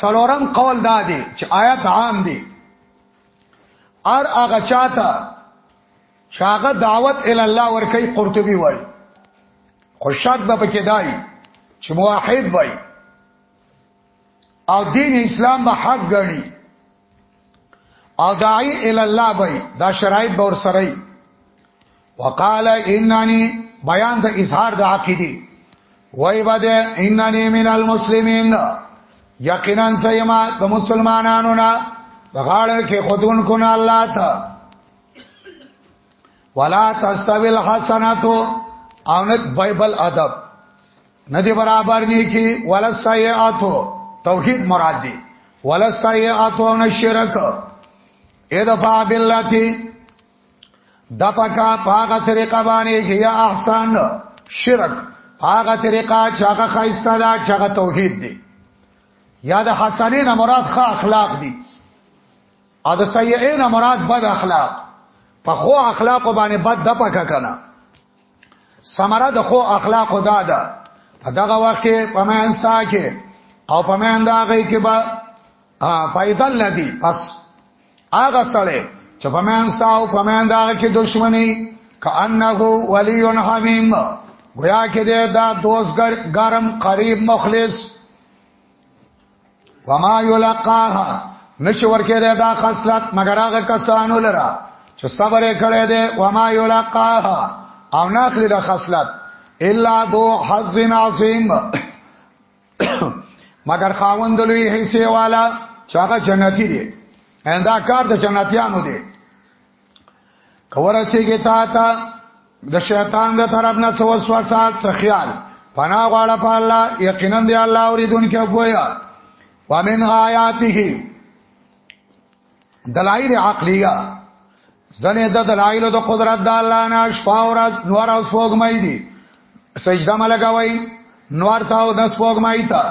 څلورم قول دا دی چې آیات عام دی ار هغه چاته شاغه دعوت ال الله ور کوي قرطبي وای خو شرط به پکې دای چې موحد وای او دین اسلام به حق ګڼي او داعی ال الله بای دا شرایط به ور سره وقال اننی بیان د اظهار د عقیده وای بده اننی من المسلمین یقینا سیما د مسلمانانو نه بغاړه کې خودون کو نه الله ته ولا تستوی الحسنات او نه بایبل ادب نه دی برابر نه کی ولا سیئات توحید مراد دی ولا سیئات او نه شرک ادفع باللتی دپکا پاغه طریقه باندې یا احسان شرک پاغه طریقه چې هغه خایسته ده چې هغه توحید دی یا د حسنین مراد ښه اخلاق دي ا د سیئه نه مراد بد اخلاق په خو اخلاق باندې بد د پکا کنه سمره د خو اخلاق دا ده دغه وخت کې پمنستا کې او پمن دا غي کې با پایدل ندی پس هغه سره چې پمنستا او پمن دا کې دښمنی کانه ولی حمیم گویا کې دا دوستګر ګرم قریب مخلص وما یلقاها نشو ورکه ده دا خصلت مگر هغه کسانو لره چې صبر کړي ده وما یلقاها او ناخلی دا خصلت الا ذو حظ عظیم مگر خاوند لوی حصے والا چې هغه جنتی دی اندا کار د جنتیانو دی کور سي کې تا تا د شیطان د طرف نه څو وسوسات څه خیال پنا غواړه په الله یقینا دی الله اوریدونکو پویا ومن آیاته دلائل عقلیه زنه د دلائل د قدرت د الله نه شپه او ورځ نور او سوګمای دي سجده ملګوي نور تا او د سپوږمۍ ته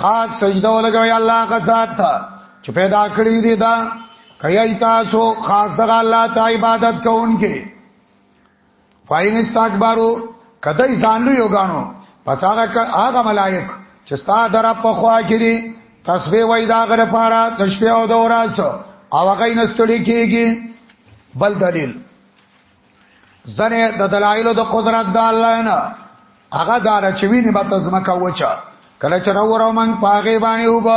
خاص سجده ولګوي الله کا ذات ته چې پیدا کړی دی دا کای تاسو خاص د الله ته عبادت کوونکې فاین استکبارو کدی ځان لوی وګانو پس هغه هغه ملائک چې ستا در په خوا کړي تسبیح وای دا غره پارا تشبیه او دوراسو او هغه نستړي کیږي بل دلیل زنه د دلایل د قدرت د الله نه هغه دار چې ویني به تزما کوچا کله چې راو من پاغه باندې وب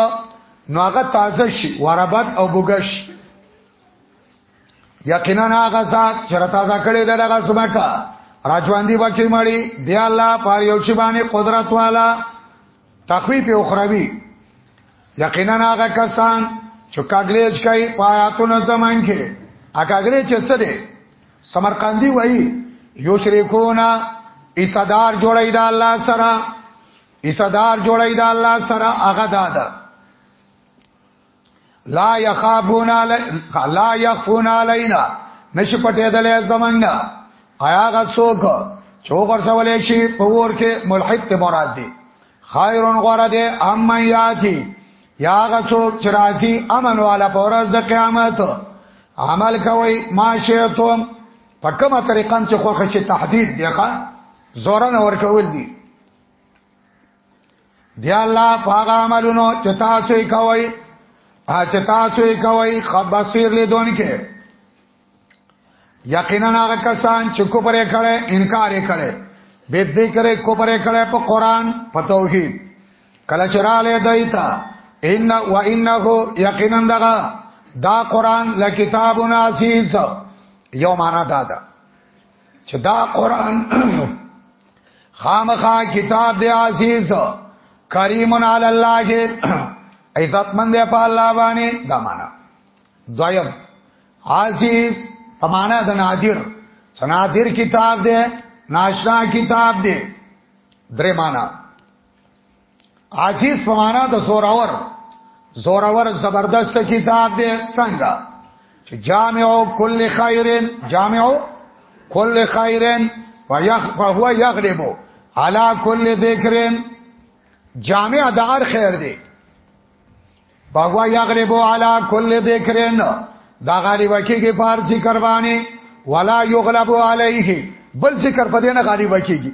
نو هغه تازه شي وربت او بوګش یقینا هغه ذات چې را تازه کړي دغه سمکا راجواندی بچی مړی دی الله پاره یو شی باندې قدرت والا تخویف اخروی یقینا هغه کسان چې کاګلیج کوي پایاتونه زمون کې اګاګلی چې څه دی سمرقندی وایي یو شریکونا ایصدار جوړی دا الله سره ایصدار جوړی دا الله سره هغه دادا لا يخافون علی لا يخفون علینا نشي پټې دلې زمنګ آیا غ څوک چوک ورسولې شي په ور کې ملحد ته مراد دي خیرون غره دي ام یاتی یا غ څوک چې راځي امن والا په ورځ د قیامت عمل کوي ما شئتم په کومه طریقه چې خوښ شي تهدید دی ښا زورن ورکول دي دی الله پاغه عملونو چې تاسو یې کوي ا چې تاسو یې کوي خبصیر لیدون کې یقینا هغه کسان چې کو پرې کړي انکار یې کړي به دې کړي کو پرې کړي په قران په توحید کله چې را لې دایتا ان و انه یقینا دغه دا قران لکتاب عزیز یو معنا دادا چې دا قران خامخا کتاب دی عزیز کریم علی الله عزت مند دی په الله باندې دا معنا دویم عزیز په معنا د نادر سنادر کتاب دی ناشنا کتاب دی درې معنا عزیز په معنا د زورور زورور زبردست کتاب دی څنګه چې جامع کل خیرن جامع کل خیرن فهو یغلب علی کل ذکرن جامع د هر خیر دی فهو یغلب علی کل ذکرن دا غالب کېږي په هر ذکر باندې ولا یغلب علیه بل ذکر په دې نه غالب کېږي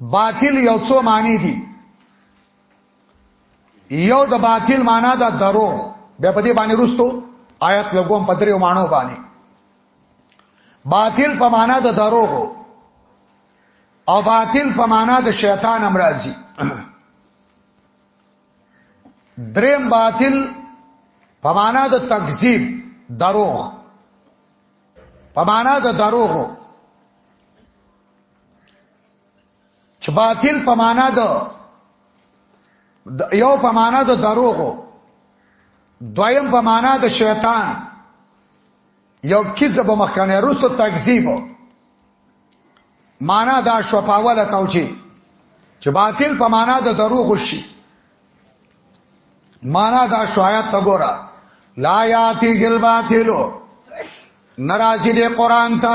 باطل یو څو معنی دي یو د باطل معنا دا درو بیا په دې باندې رستو آیات لګوم په دریو معنی باندې باطل په معنا د درو او باطل په معنا د شیطان امراضي دریم باطل په معنا د تکذیب دروغ په معنا د دروغ چې باطل په معنا د یو په معنا د دروغو دویم په معنا د شیطان یو کذب مخکنه رسو تکذیب معنا دا شو پاوله توجی چې باطل په معنا د دروغ شي معنا دا شو آیات وګوره لا یاتی گل باطلو ناراضی دی قران ته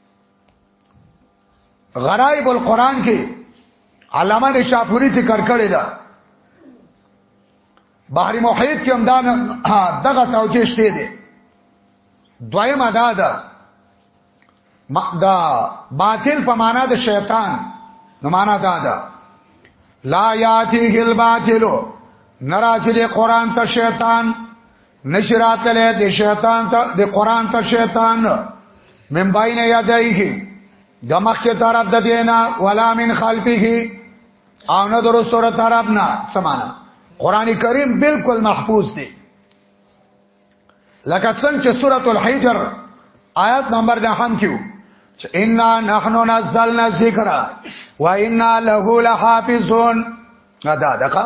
غرائب القرآن کې علامه نشاپوری ذکر کړی دا بحری محیط کې هم دا دغه توجیه شته دی دویم ادا ده دا باطل په معنا د شیطان نو معنا دا ده لا یاتیه الباطل نراجل قرآن ته شیطان نشرات له د شیطان ته د قران ته شیطان من بین یدایه د مخکې طرف د دینا ولا من خلفه او نه درستوره طرف نه سمانا قران کریم بالکل محفوظ دی لکه څنګه چې سورۃ الحجر آیات نمبر 9 هم کیو چې انا نحنو نزلنا ذکر و انا له لحافظون دا دغه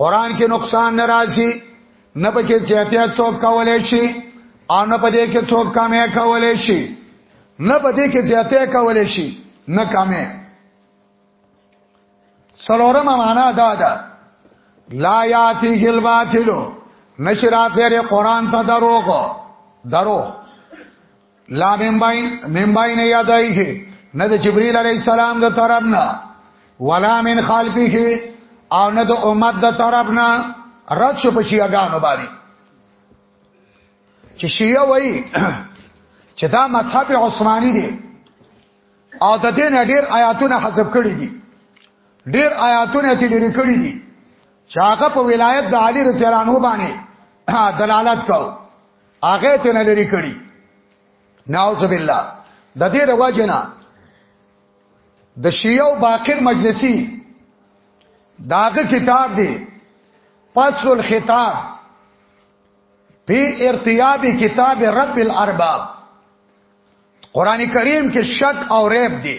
قران کې نقصان ناراضي نه پکې زیاتیا څوک کولای شي او نه پدې کې څوک کمې کولای شي نه پدې کې زیاتیا کولای شي نه کمې سلورم معنا دا ده لا یاتی هل باطلو نشرات لري قران ته دروغ دروغ لا ممباین ممباین یادایه نه د جبرئیل علی السلام د طرفنا ولا من خلفه او نه د امت د طرفنا رد شو په شیعاګانو باندې چې شیعه وای چې دا مذهب عثماني دی او د دې نه ډېر آیاتونه حذف کړي دي ډېر آیاتونه تل لري کړي دي چې هغه په ولایت د علی رضی الله عنه باندې دلالت کوي هغه ته نه لري کړی نعوذ بالله د دې رواجنا د شیعو باقر مجلسی داغه کتاب دی فصل الخطاب فی ارتیاب کتاب رب الارباب قران کریم کې شک او ریب دی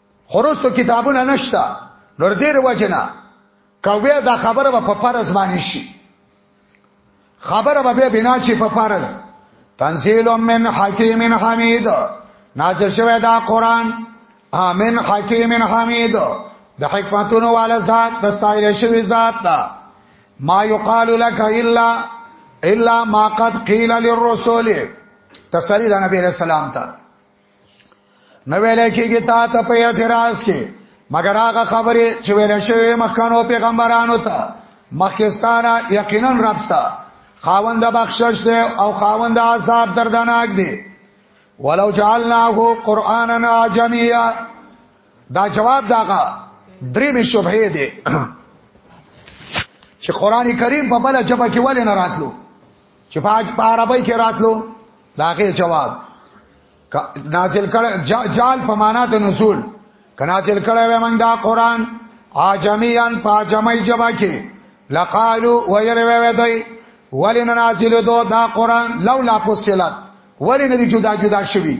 خورستو کتابونه نشتا نور دیر وجنا کوي دا خبره په فرض باندې شي خبره به بنا شي په فرض تنزيل من حکیم حمید نازل شوی دا قران امن حکیم حمید د حکمتونو والا ذات د ستایل شوی ذات دا ما یقال لك الا الا ما قد قيل للرسول تسلی د نبی رسول الله نو ویل کېږي تا ته په اعتراض کې مګر هغه خبره چې ویل شوی مخکانو پیغمبرانو ته مخکستانه یقینا ربستا خاوند بخشش دی او خاوند عذاب دردناک دی ولو جعلناه قرانا عجمیا دا جواب داغه درې می شبهه دی چې قران کریم په بل جبه کې ولې نه راتلو چې فاج په عربی کې راتلو داغه جواب نازل کړه جال په معنا د نزول کنازل کړه و موږ دا قران اجمیان په جمعي جبا کې لقالو ويروي وي دوی ولن نازل دو دا قران لولا فصلت ولن دي جدا جدا شوي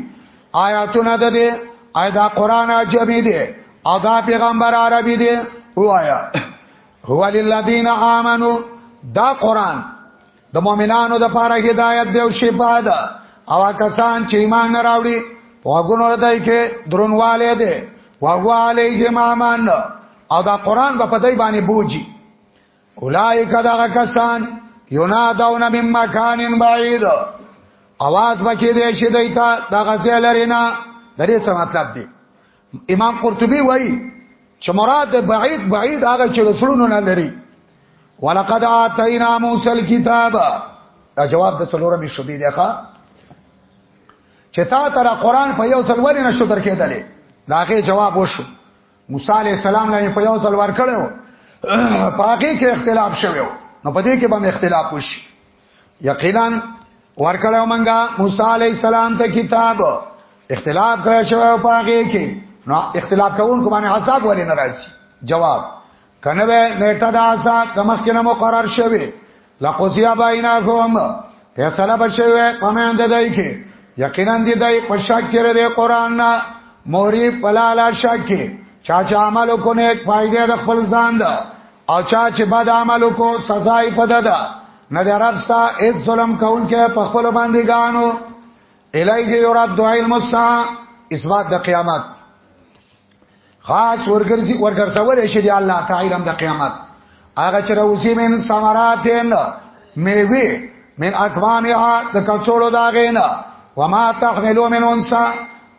آیاتونه ده دي آیا دا قران اجمی دي او دا پیغمبر عربي دي وایا هو للذین آمنو دا قران د مؤمنانو د پاره هدایت دی او شفا ده او کسان چې ایمان راوړي واګونو ردای کې درنواله ده واغو علیهم امان او دا قران په پدای باندې بوجي اولایک دا کسان ینادون من مکان بعید اواز بکی دی شي دیتا دا غزه لرینا درې څه مطلب دی امام قرطبي وایي چې مراد بعید بعید هغه چې رسولونو نه لري ولقد اتینا موسی الكتاب دا جواب د څلورمې شوبې دی ښا چې تا تر قران په یو څلوري نشو درکېدلې داغه جواب وشو موسی علی السلام لاندې په یو څلور کړو پاګه کې اختلاف شوه نو په دې کې به اختلاف وشي یقینا ورکړو مونږه موسی علی السلام ته کتاب اختلاف کړی شو په هغه کې نو اختلاف کوونکو باندې عذاب ولې ناراضي جواب کنه به نیټه د عذاب د مخکې نه مقرر شوی لقضیا بینکم فیصله بشوی پمند دای کې یقینا دې دای په شک کې د قران نه موري پلالا شک کې چا چا عمل کو نه فائدې د خپل ځان ده او چا چې بد عمل کو سزا یې پد ده نه د رب ستا هیڅ ظلم کون کې په خپل باندې ګانو الایګه یو رب دعا علم السا اسباد د قیامت خاص ورګرځي ورګرځول شي دی الله تعالی د قیامت هغه چې روزي من ثمراتن میوه من اکوامها د کڅوړو داغینا وما تحملو من انسا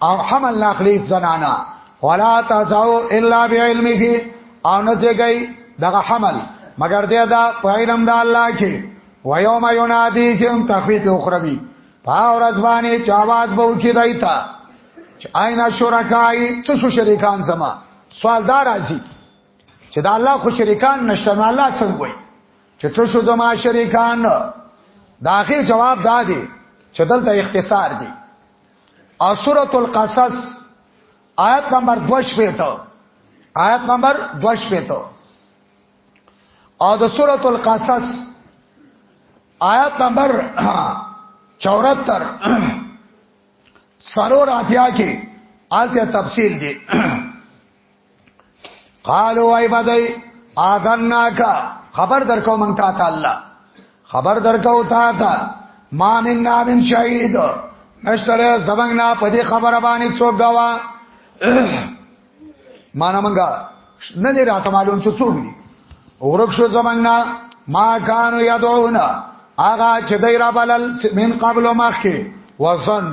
او حمل ناخلی زنانا ولا تزاو الا بعلمه او نه ځګي دغه حمل مگر دې دا پایلم د الله کې و یوم ینادیهم تخفیف اخروی پاور ازبانی چې आवाज به وکي دایتا چې آینا شرکای څه شریکان زما سوال دار راځي چې دا الله خو شریکان نشته نو الله څنګه وایي چې څه شو زما شریکان دا اخی جواب دا دی چې دلته اختصار دی او سورۃ القصص آیت نمبر 25 آیت نمبر 25 او د سورۃ القصص آیت نمبر 74 سرور اتیا کې آلته تفصیل دی قالو ای بدای اذناکا خبر درکو مونږ ته تعالی خبر درکو تا تا ما من نامن شهید نشتره زمنګ نه په دې خبره باندې څوک غوا معنا منګه نه دې راته معلوم چې څوک دي اورک شو زمنګ نه ما کانو یدعون اغا چې دای را بلل من قبل مخکې وزن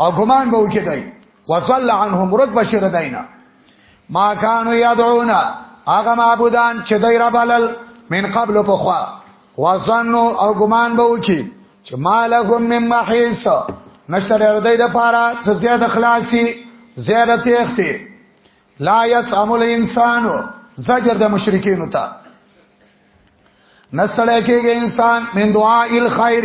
او ګمان به وکړي وصل عنهم رد بشیر دینا ما کانو یدعون هغه معبودان چې دای ربلل من قبل په خوا وظنوا او ګمان به وکي چې مالهم من محیص نشتر اردی د پاره څه زیات خلاصي زیات تختی لا یسعم الانسان زجر د مشرکین ته نستړی کېږي انسان من دعا الخير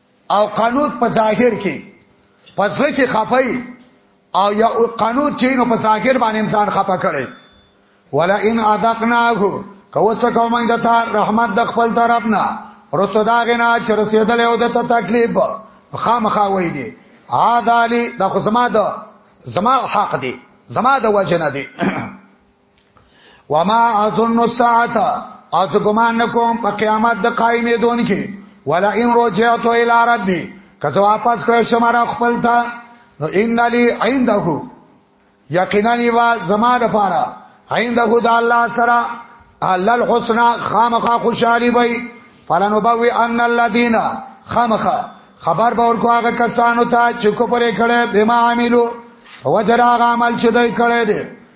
او قنوت په ظاهر کې پسله کې خپای او یا قنوت چې نو په ظاهر باندې انسان خپه کړي ولا ان اذقناه کو څه کوم موږ دته رحمت د خپل طرف نه رسو دا غنا چې رسیدل او د تکلیف خامخا وای دي عادالی د خصما د زما حق دي زما د وجنه دي وما اظن الساعه از ګمان نکوم په قیامت د قائمې دون کې ولا ان رجعت الى ربي کزه واپس کړ شم را خپل تا نو ان لي عنده یقینا یوا زما د پاره عنده د الله سره الله الحسنا خامخا خوشالي وي فلنبوي ان الذين خامخا خبر به ورکو هغه کسانو ته چې کو پرې کړه بما عملو وجراغ عمل چې دوی کړی دی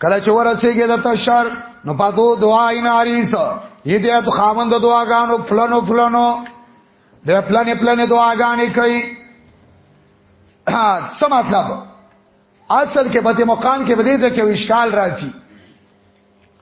کله چې ورسېږي د تشر نو پاتو دعا ان عریس یې دې ته خامند دعاګانو فلانو فلانو د پلانې پلانې دعاګانې کوي څه مطلب اصل کې په دې مقام کې به دې ځکه وشکال راځي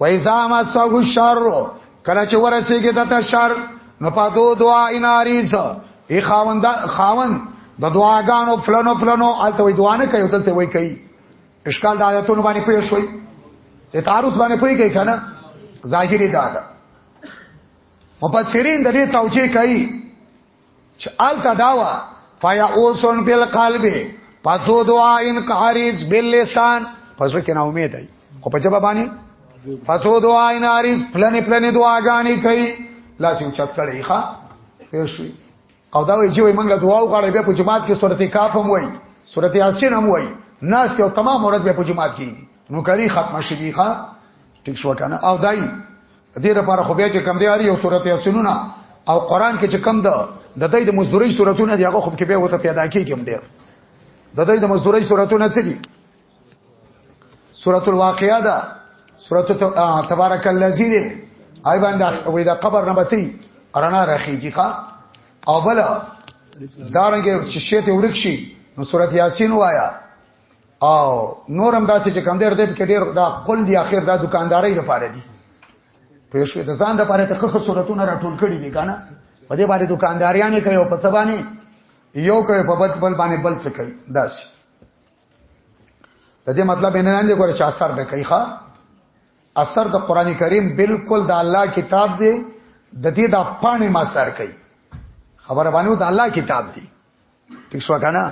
وایذا ما سغ شر کله چې ورسېږي دته شر نو پاتو دعا اناریز ای خاوند خاوند د دعاګانو فلانو فلانو الته وی دعا نه کوي دلته وی کوي اشکال د آیاتونو باندې پوه شوي د تعارض باندې پوه کوي کنه ظاهری دا ده مفسرین د دې توجیه کوي چې الته دا وا فیاوسن بالقلب پسو دعا ان قاریز باللسان پسو کې نه امید ای خو په جواب باندې پسو دعا ان عارض پلنې پلنې دعاګانې کوي لاس یو چت کړي ښا پېښوي او دا وی چې وي موږ دعا وکړې بیا په جماعت کې سورته کاف هم وای سورته یاسین هم وای ناس ته تمام ورځ بیا په جماعت کې نو کری ختم شي ښا ټیک شو کنه او دای دې لپاره خو بیا چې کم دی اړي او سورته یاسینونه او قران کې چې کم ده د دې د مزدوري سوراتونه دی هغه خو کې به وته پیدا کیږي هم ډیر د دې د مزدوري سوراتونه څه دي سورۃ الواقعہ ده سورۃ تبارک الذی ده آی باندې وې دا قبر نه بچي قرانا راخیږي ښا او بل دارنګ چې شیته ورک شي نو سورۃ یاسین وایا او نورم داسې چې کم ډیر دې کې ډیر دا قل دی اخر دا دکانداري لپاره دي پېښ کې د ځان لپاره ته خخ صورتونه راټول کړي دي کنه په دې باندې دکانداریانه کوي او په څه باندې یو کوي په بل بل باندې بل څه کوي داسې د دې مطلب نه نه دی ګور چې اثر به کوي ښا اثر د قران کریم بالکل د الله کتاب دی د دې د پانی ما سر کوي خبره باندې د الله کتاب دی ټیک شو کنه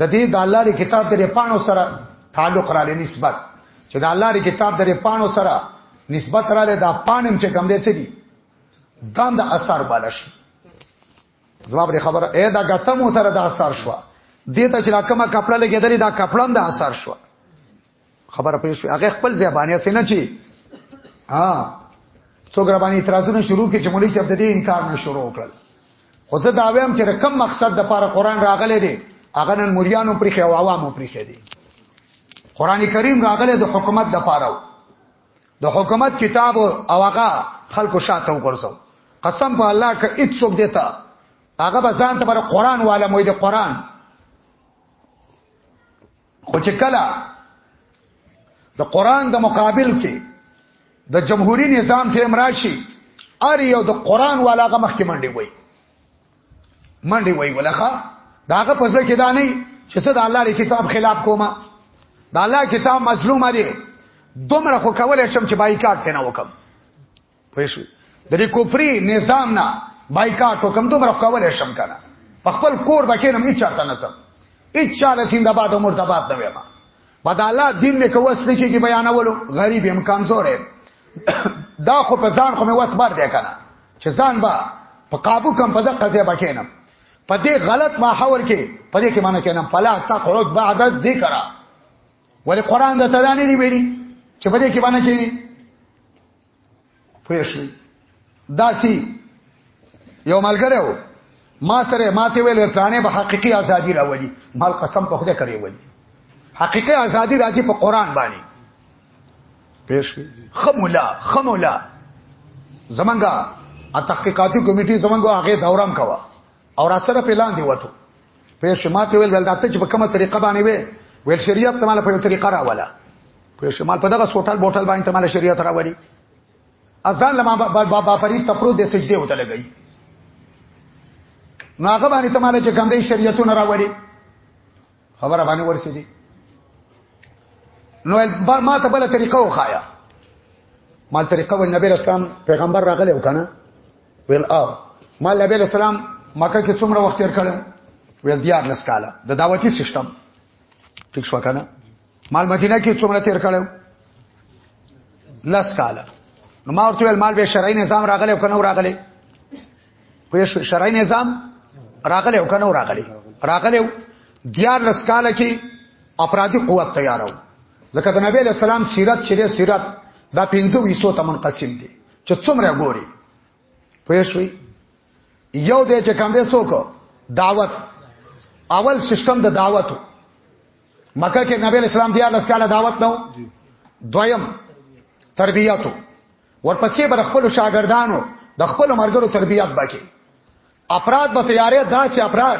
د دې د الله لري کتاب درې پانو سره تعلق را لې نسبت چې د الله لري کتاب درې پانو سره نسبت را لې دا پانم چې کم دې څه دي دام د اثر بالش زما پر خبره اې دا غتمو سره د اثر شو دې ته چې کومه کپړه لګېدلې دا کپړم د اثر شو خبره پېښ شو هغه خپل زبانه سي نه چی ها څوک را باندې اعتراضونه شروع کړي چې مولوی صاحب د دې انکار نه شروع کړل خو زه دا وایم چې کم مقصد د پاره قران راغلی دی هغه نن مليانو پرې خو عوامو پرې خې دي قران کریم راغلی د حکومت د پاره د حکومت کتاب او هغه خلکو شاته وګرځو قسم په الله ک هیڅوک دیتا هغه به ځان ته پر قران والا موید قران خو چې کله د قران د مقابل کې د جمهوریت نظام ټیم راشي ار یو د قران والاغه مخکې منډي وای منډي وای ولخه داغه پسله کې دا نه چې څه د الله ری کتاب خلاف کومه د الله کتاب مظلومه دي دومره خو کولای شم چې بایکاټ ته نه وکم پوه شو د دې کوپری نظام نه بایکاټ وکم دومره کولای شم کنه په خپل کور د کینم هیڅ چاته نه سم هیڅ چاله سیند آباد او مرد آباد نه ویما بداله دین نه کوس نه کیږي بیانولو غریب هم کمزور دا خو په ځان خو مې وس بار دی کنه چې ځان با په قابو کم په دغه ځای بکینم په دې غلط ماحول کې په دې کې معنی کینم فلا تقعد بعد الذکر ولې قران د تدانی دی ویلي چې په دې کې باندې کې پوه شئ داسي یو ملګری و ما سره ما ته ویل پلانې به حقيقي ازادي راولي مال قسم په خدای کوي ولي حقيقي ازادي راځي په قران باندې پېښ خمولا خمولا زمنګا ا تحقیقاتي کمیټې زمنګو هغه دورم کوا او را سره په لاندې وته په شماته ویل ول دا ته چې په کومه طریقه باندې وې ویل شریعت ته مال په یو طریقه راولا په شمال په دغه سوټل بوتل باندې ته مال شریعت راوړي اذان لما بابا فرید تپرو د سجده وته لګی نو هغه باندې ته مال چې کوم دی شریعتونه راوړي خبره باندې ورسېدي نو ما ته بل طریقه وخایا مال طریقه و نبی اسلام پیغمبر راغلی وکنه ویل او مال نبی اسلام مکه کې څومره وخت تیر کړو ویل دیار لس کاله د دعوتی سیستم ټیک شو کنه مال مدینه کې څومره تیر کړو لس کال نو ما ورته ویل مال به شرعي نظام راغلی او کنه راغلی په شرعي نظام راغلی او کنه راغلی راغلی دیار لس کال کې اپرادي قوت تیارو ځکه د نبی له سلام سیرت چیرې سیرت دا 15 حصو ته منقسم دي چې څومره ګوري پوه شوي یو دې چې کم دې څوک دعوت اول سیستم د دعوتو مکه کې نبی اسلام بیا لس کاله دعوت نو دویم تربیاتو ورپسې بر خپل شاګردانو د خپل مرګرو تربیات بکې افراد به تیارې دا چې افراد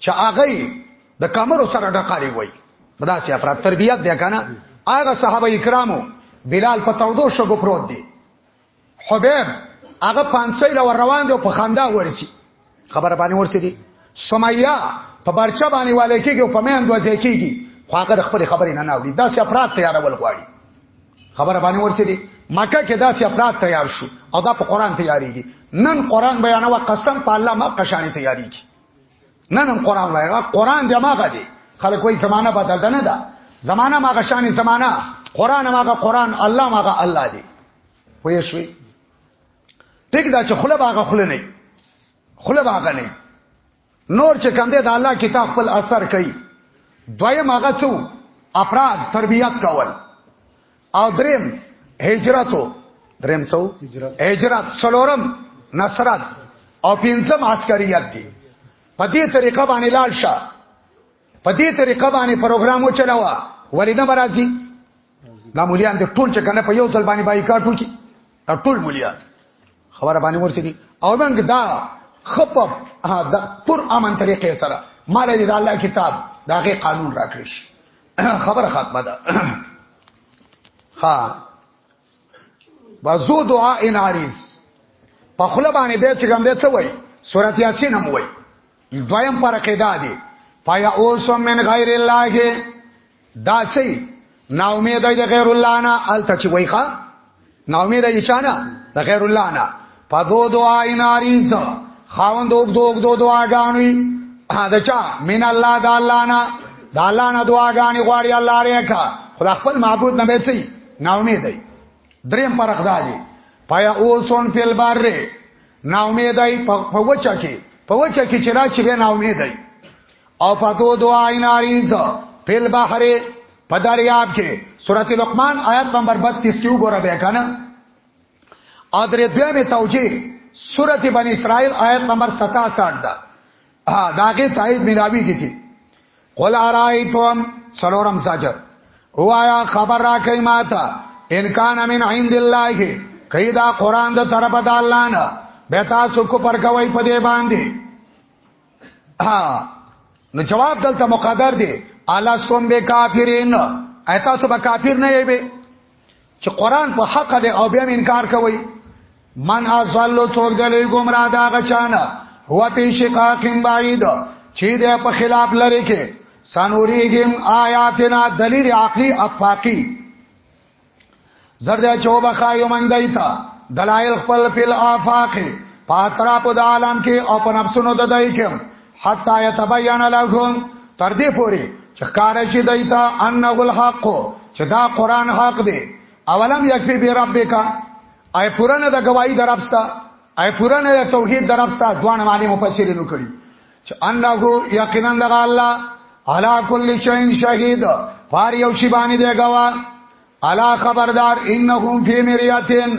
چې هغه د کمرو سره ډقاري وای بداسي افراد تربیات دی کنه هغه صحابه کرامو بلال په تودو شګو پروت دی حبیب هغه پانسۍ لور روان دی په خندا ورسی خبر باندې ورسی دی سمیا په برچا باندې والے کېږي او په مېند وځي کېږي خو هغه خپل خبرې نه ناوړي دا سي افراد تیارول غواړي خبر باندې ورسی دی مکه کې دا سي افراد تیار شو او دا په قران تیاریږي نن قران بیان او قسم په الله ما قشانی تیاریږي نن هم قران وایي قران دماغه دی خلک وایي زمانہ بدل نه ده زمانہ ما قشانی زمانہ قران ما قران الله ما الله دی وې شوي ټیک دا چې خله باغه خله نه خله باغه نه نور چې کم دی د الله کتاب خپل اثر کوي دویم هغه څو افراد تربیت کول او دریم هجرتو دریم څو هجرت څلورم نصرت او پنځم عسکریت دی په دې طریقه باندې لاړ شه په دې طریقه باندې پروګرام وچلاوه ولې نه برازي دا مولیان د ټول چې کنه په یو ځل باندې بایکاټ وکي دا ټول مولیان خبره باندې ورسېږي او موږ دا خپ دا پر امن طریقې سره مال دې د الله کتاب دا غي قانون راکړي خبره خاتمه ده ها وزو دعا ان عریض په خله باندې به چې کوم دې څه وای سورۃ یاسین هم وای دویم پر قیدا دی فیا اوس من غیر الله دا چی نا امید دی غیر الله نه الته چی وای ښا نا امید دی چانه د غیر الله نه په دو دعا ناریز خاوند اوګ دوګ دو دعا غانوي دا چا مین الله د الله نه د الله نه دعا غاني غواړي الله ریکا خدا خپل معبود نه بیسي نا امید دی دریم پر خدا دی پایا اوسون پیل بار ری نا امید دی په وچا کې په وچا کې چې را چې نا امید دی او په دو دعا ناریز پیل بحر په دریاب کې سورته لقمان آیت نمبر 32 کې وګوره بیا کنه او درې دویمه توجیه سورته بنی اسرائیل آیت نمبر 67 دا داګه تایید ملاوی کی کی قل ارایتم سلورم ساجر وایا خبر را کای ماتا ان کان من عند الله کیدا قران د طرف د الله نه به تاسو کو پر کوي په دې باندې نو جواب دلته مقدر دی الله سکم به کافرین ایتاسو به کافر نه یی به چې قران په حق دی او بیا انکار کوي من ازلو څوک دلې گمراه دا غچانا هو په شقاق بعید چې د په خلاف لري کې سنوریهم آیاتنا دلیل عقلی افاقی زرد چوبه خایو من دایتا دلائل خپل فل آفاق پاترا په عالم کې او په نفسونو د دای کې حتا یتبین لهم تر دې پوري چې کار شي دایتا انه الحق چې دا قران حق دی اولم یکفی به ربک آی پرانه د گواہی درپستا آی پرانه د توحید درپستا دوان معنی مفسرینو کړي چې انه یقینا د الله علا کل شین شهید پار یو شی باندې دی گواه الا خبردار انهم فی مریاتین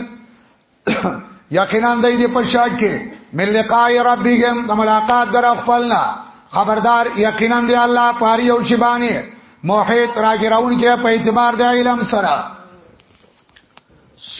یقینا د دې په شاک کې من لقاء ربهم د ملاقات در خپلنا خبردار یقینا دی الله پاری او شبانی موحد راګراون کې په اعتبار د علم سره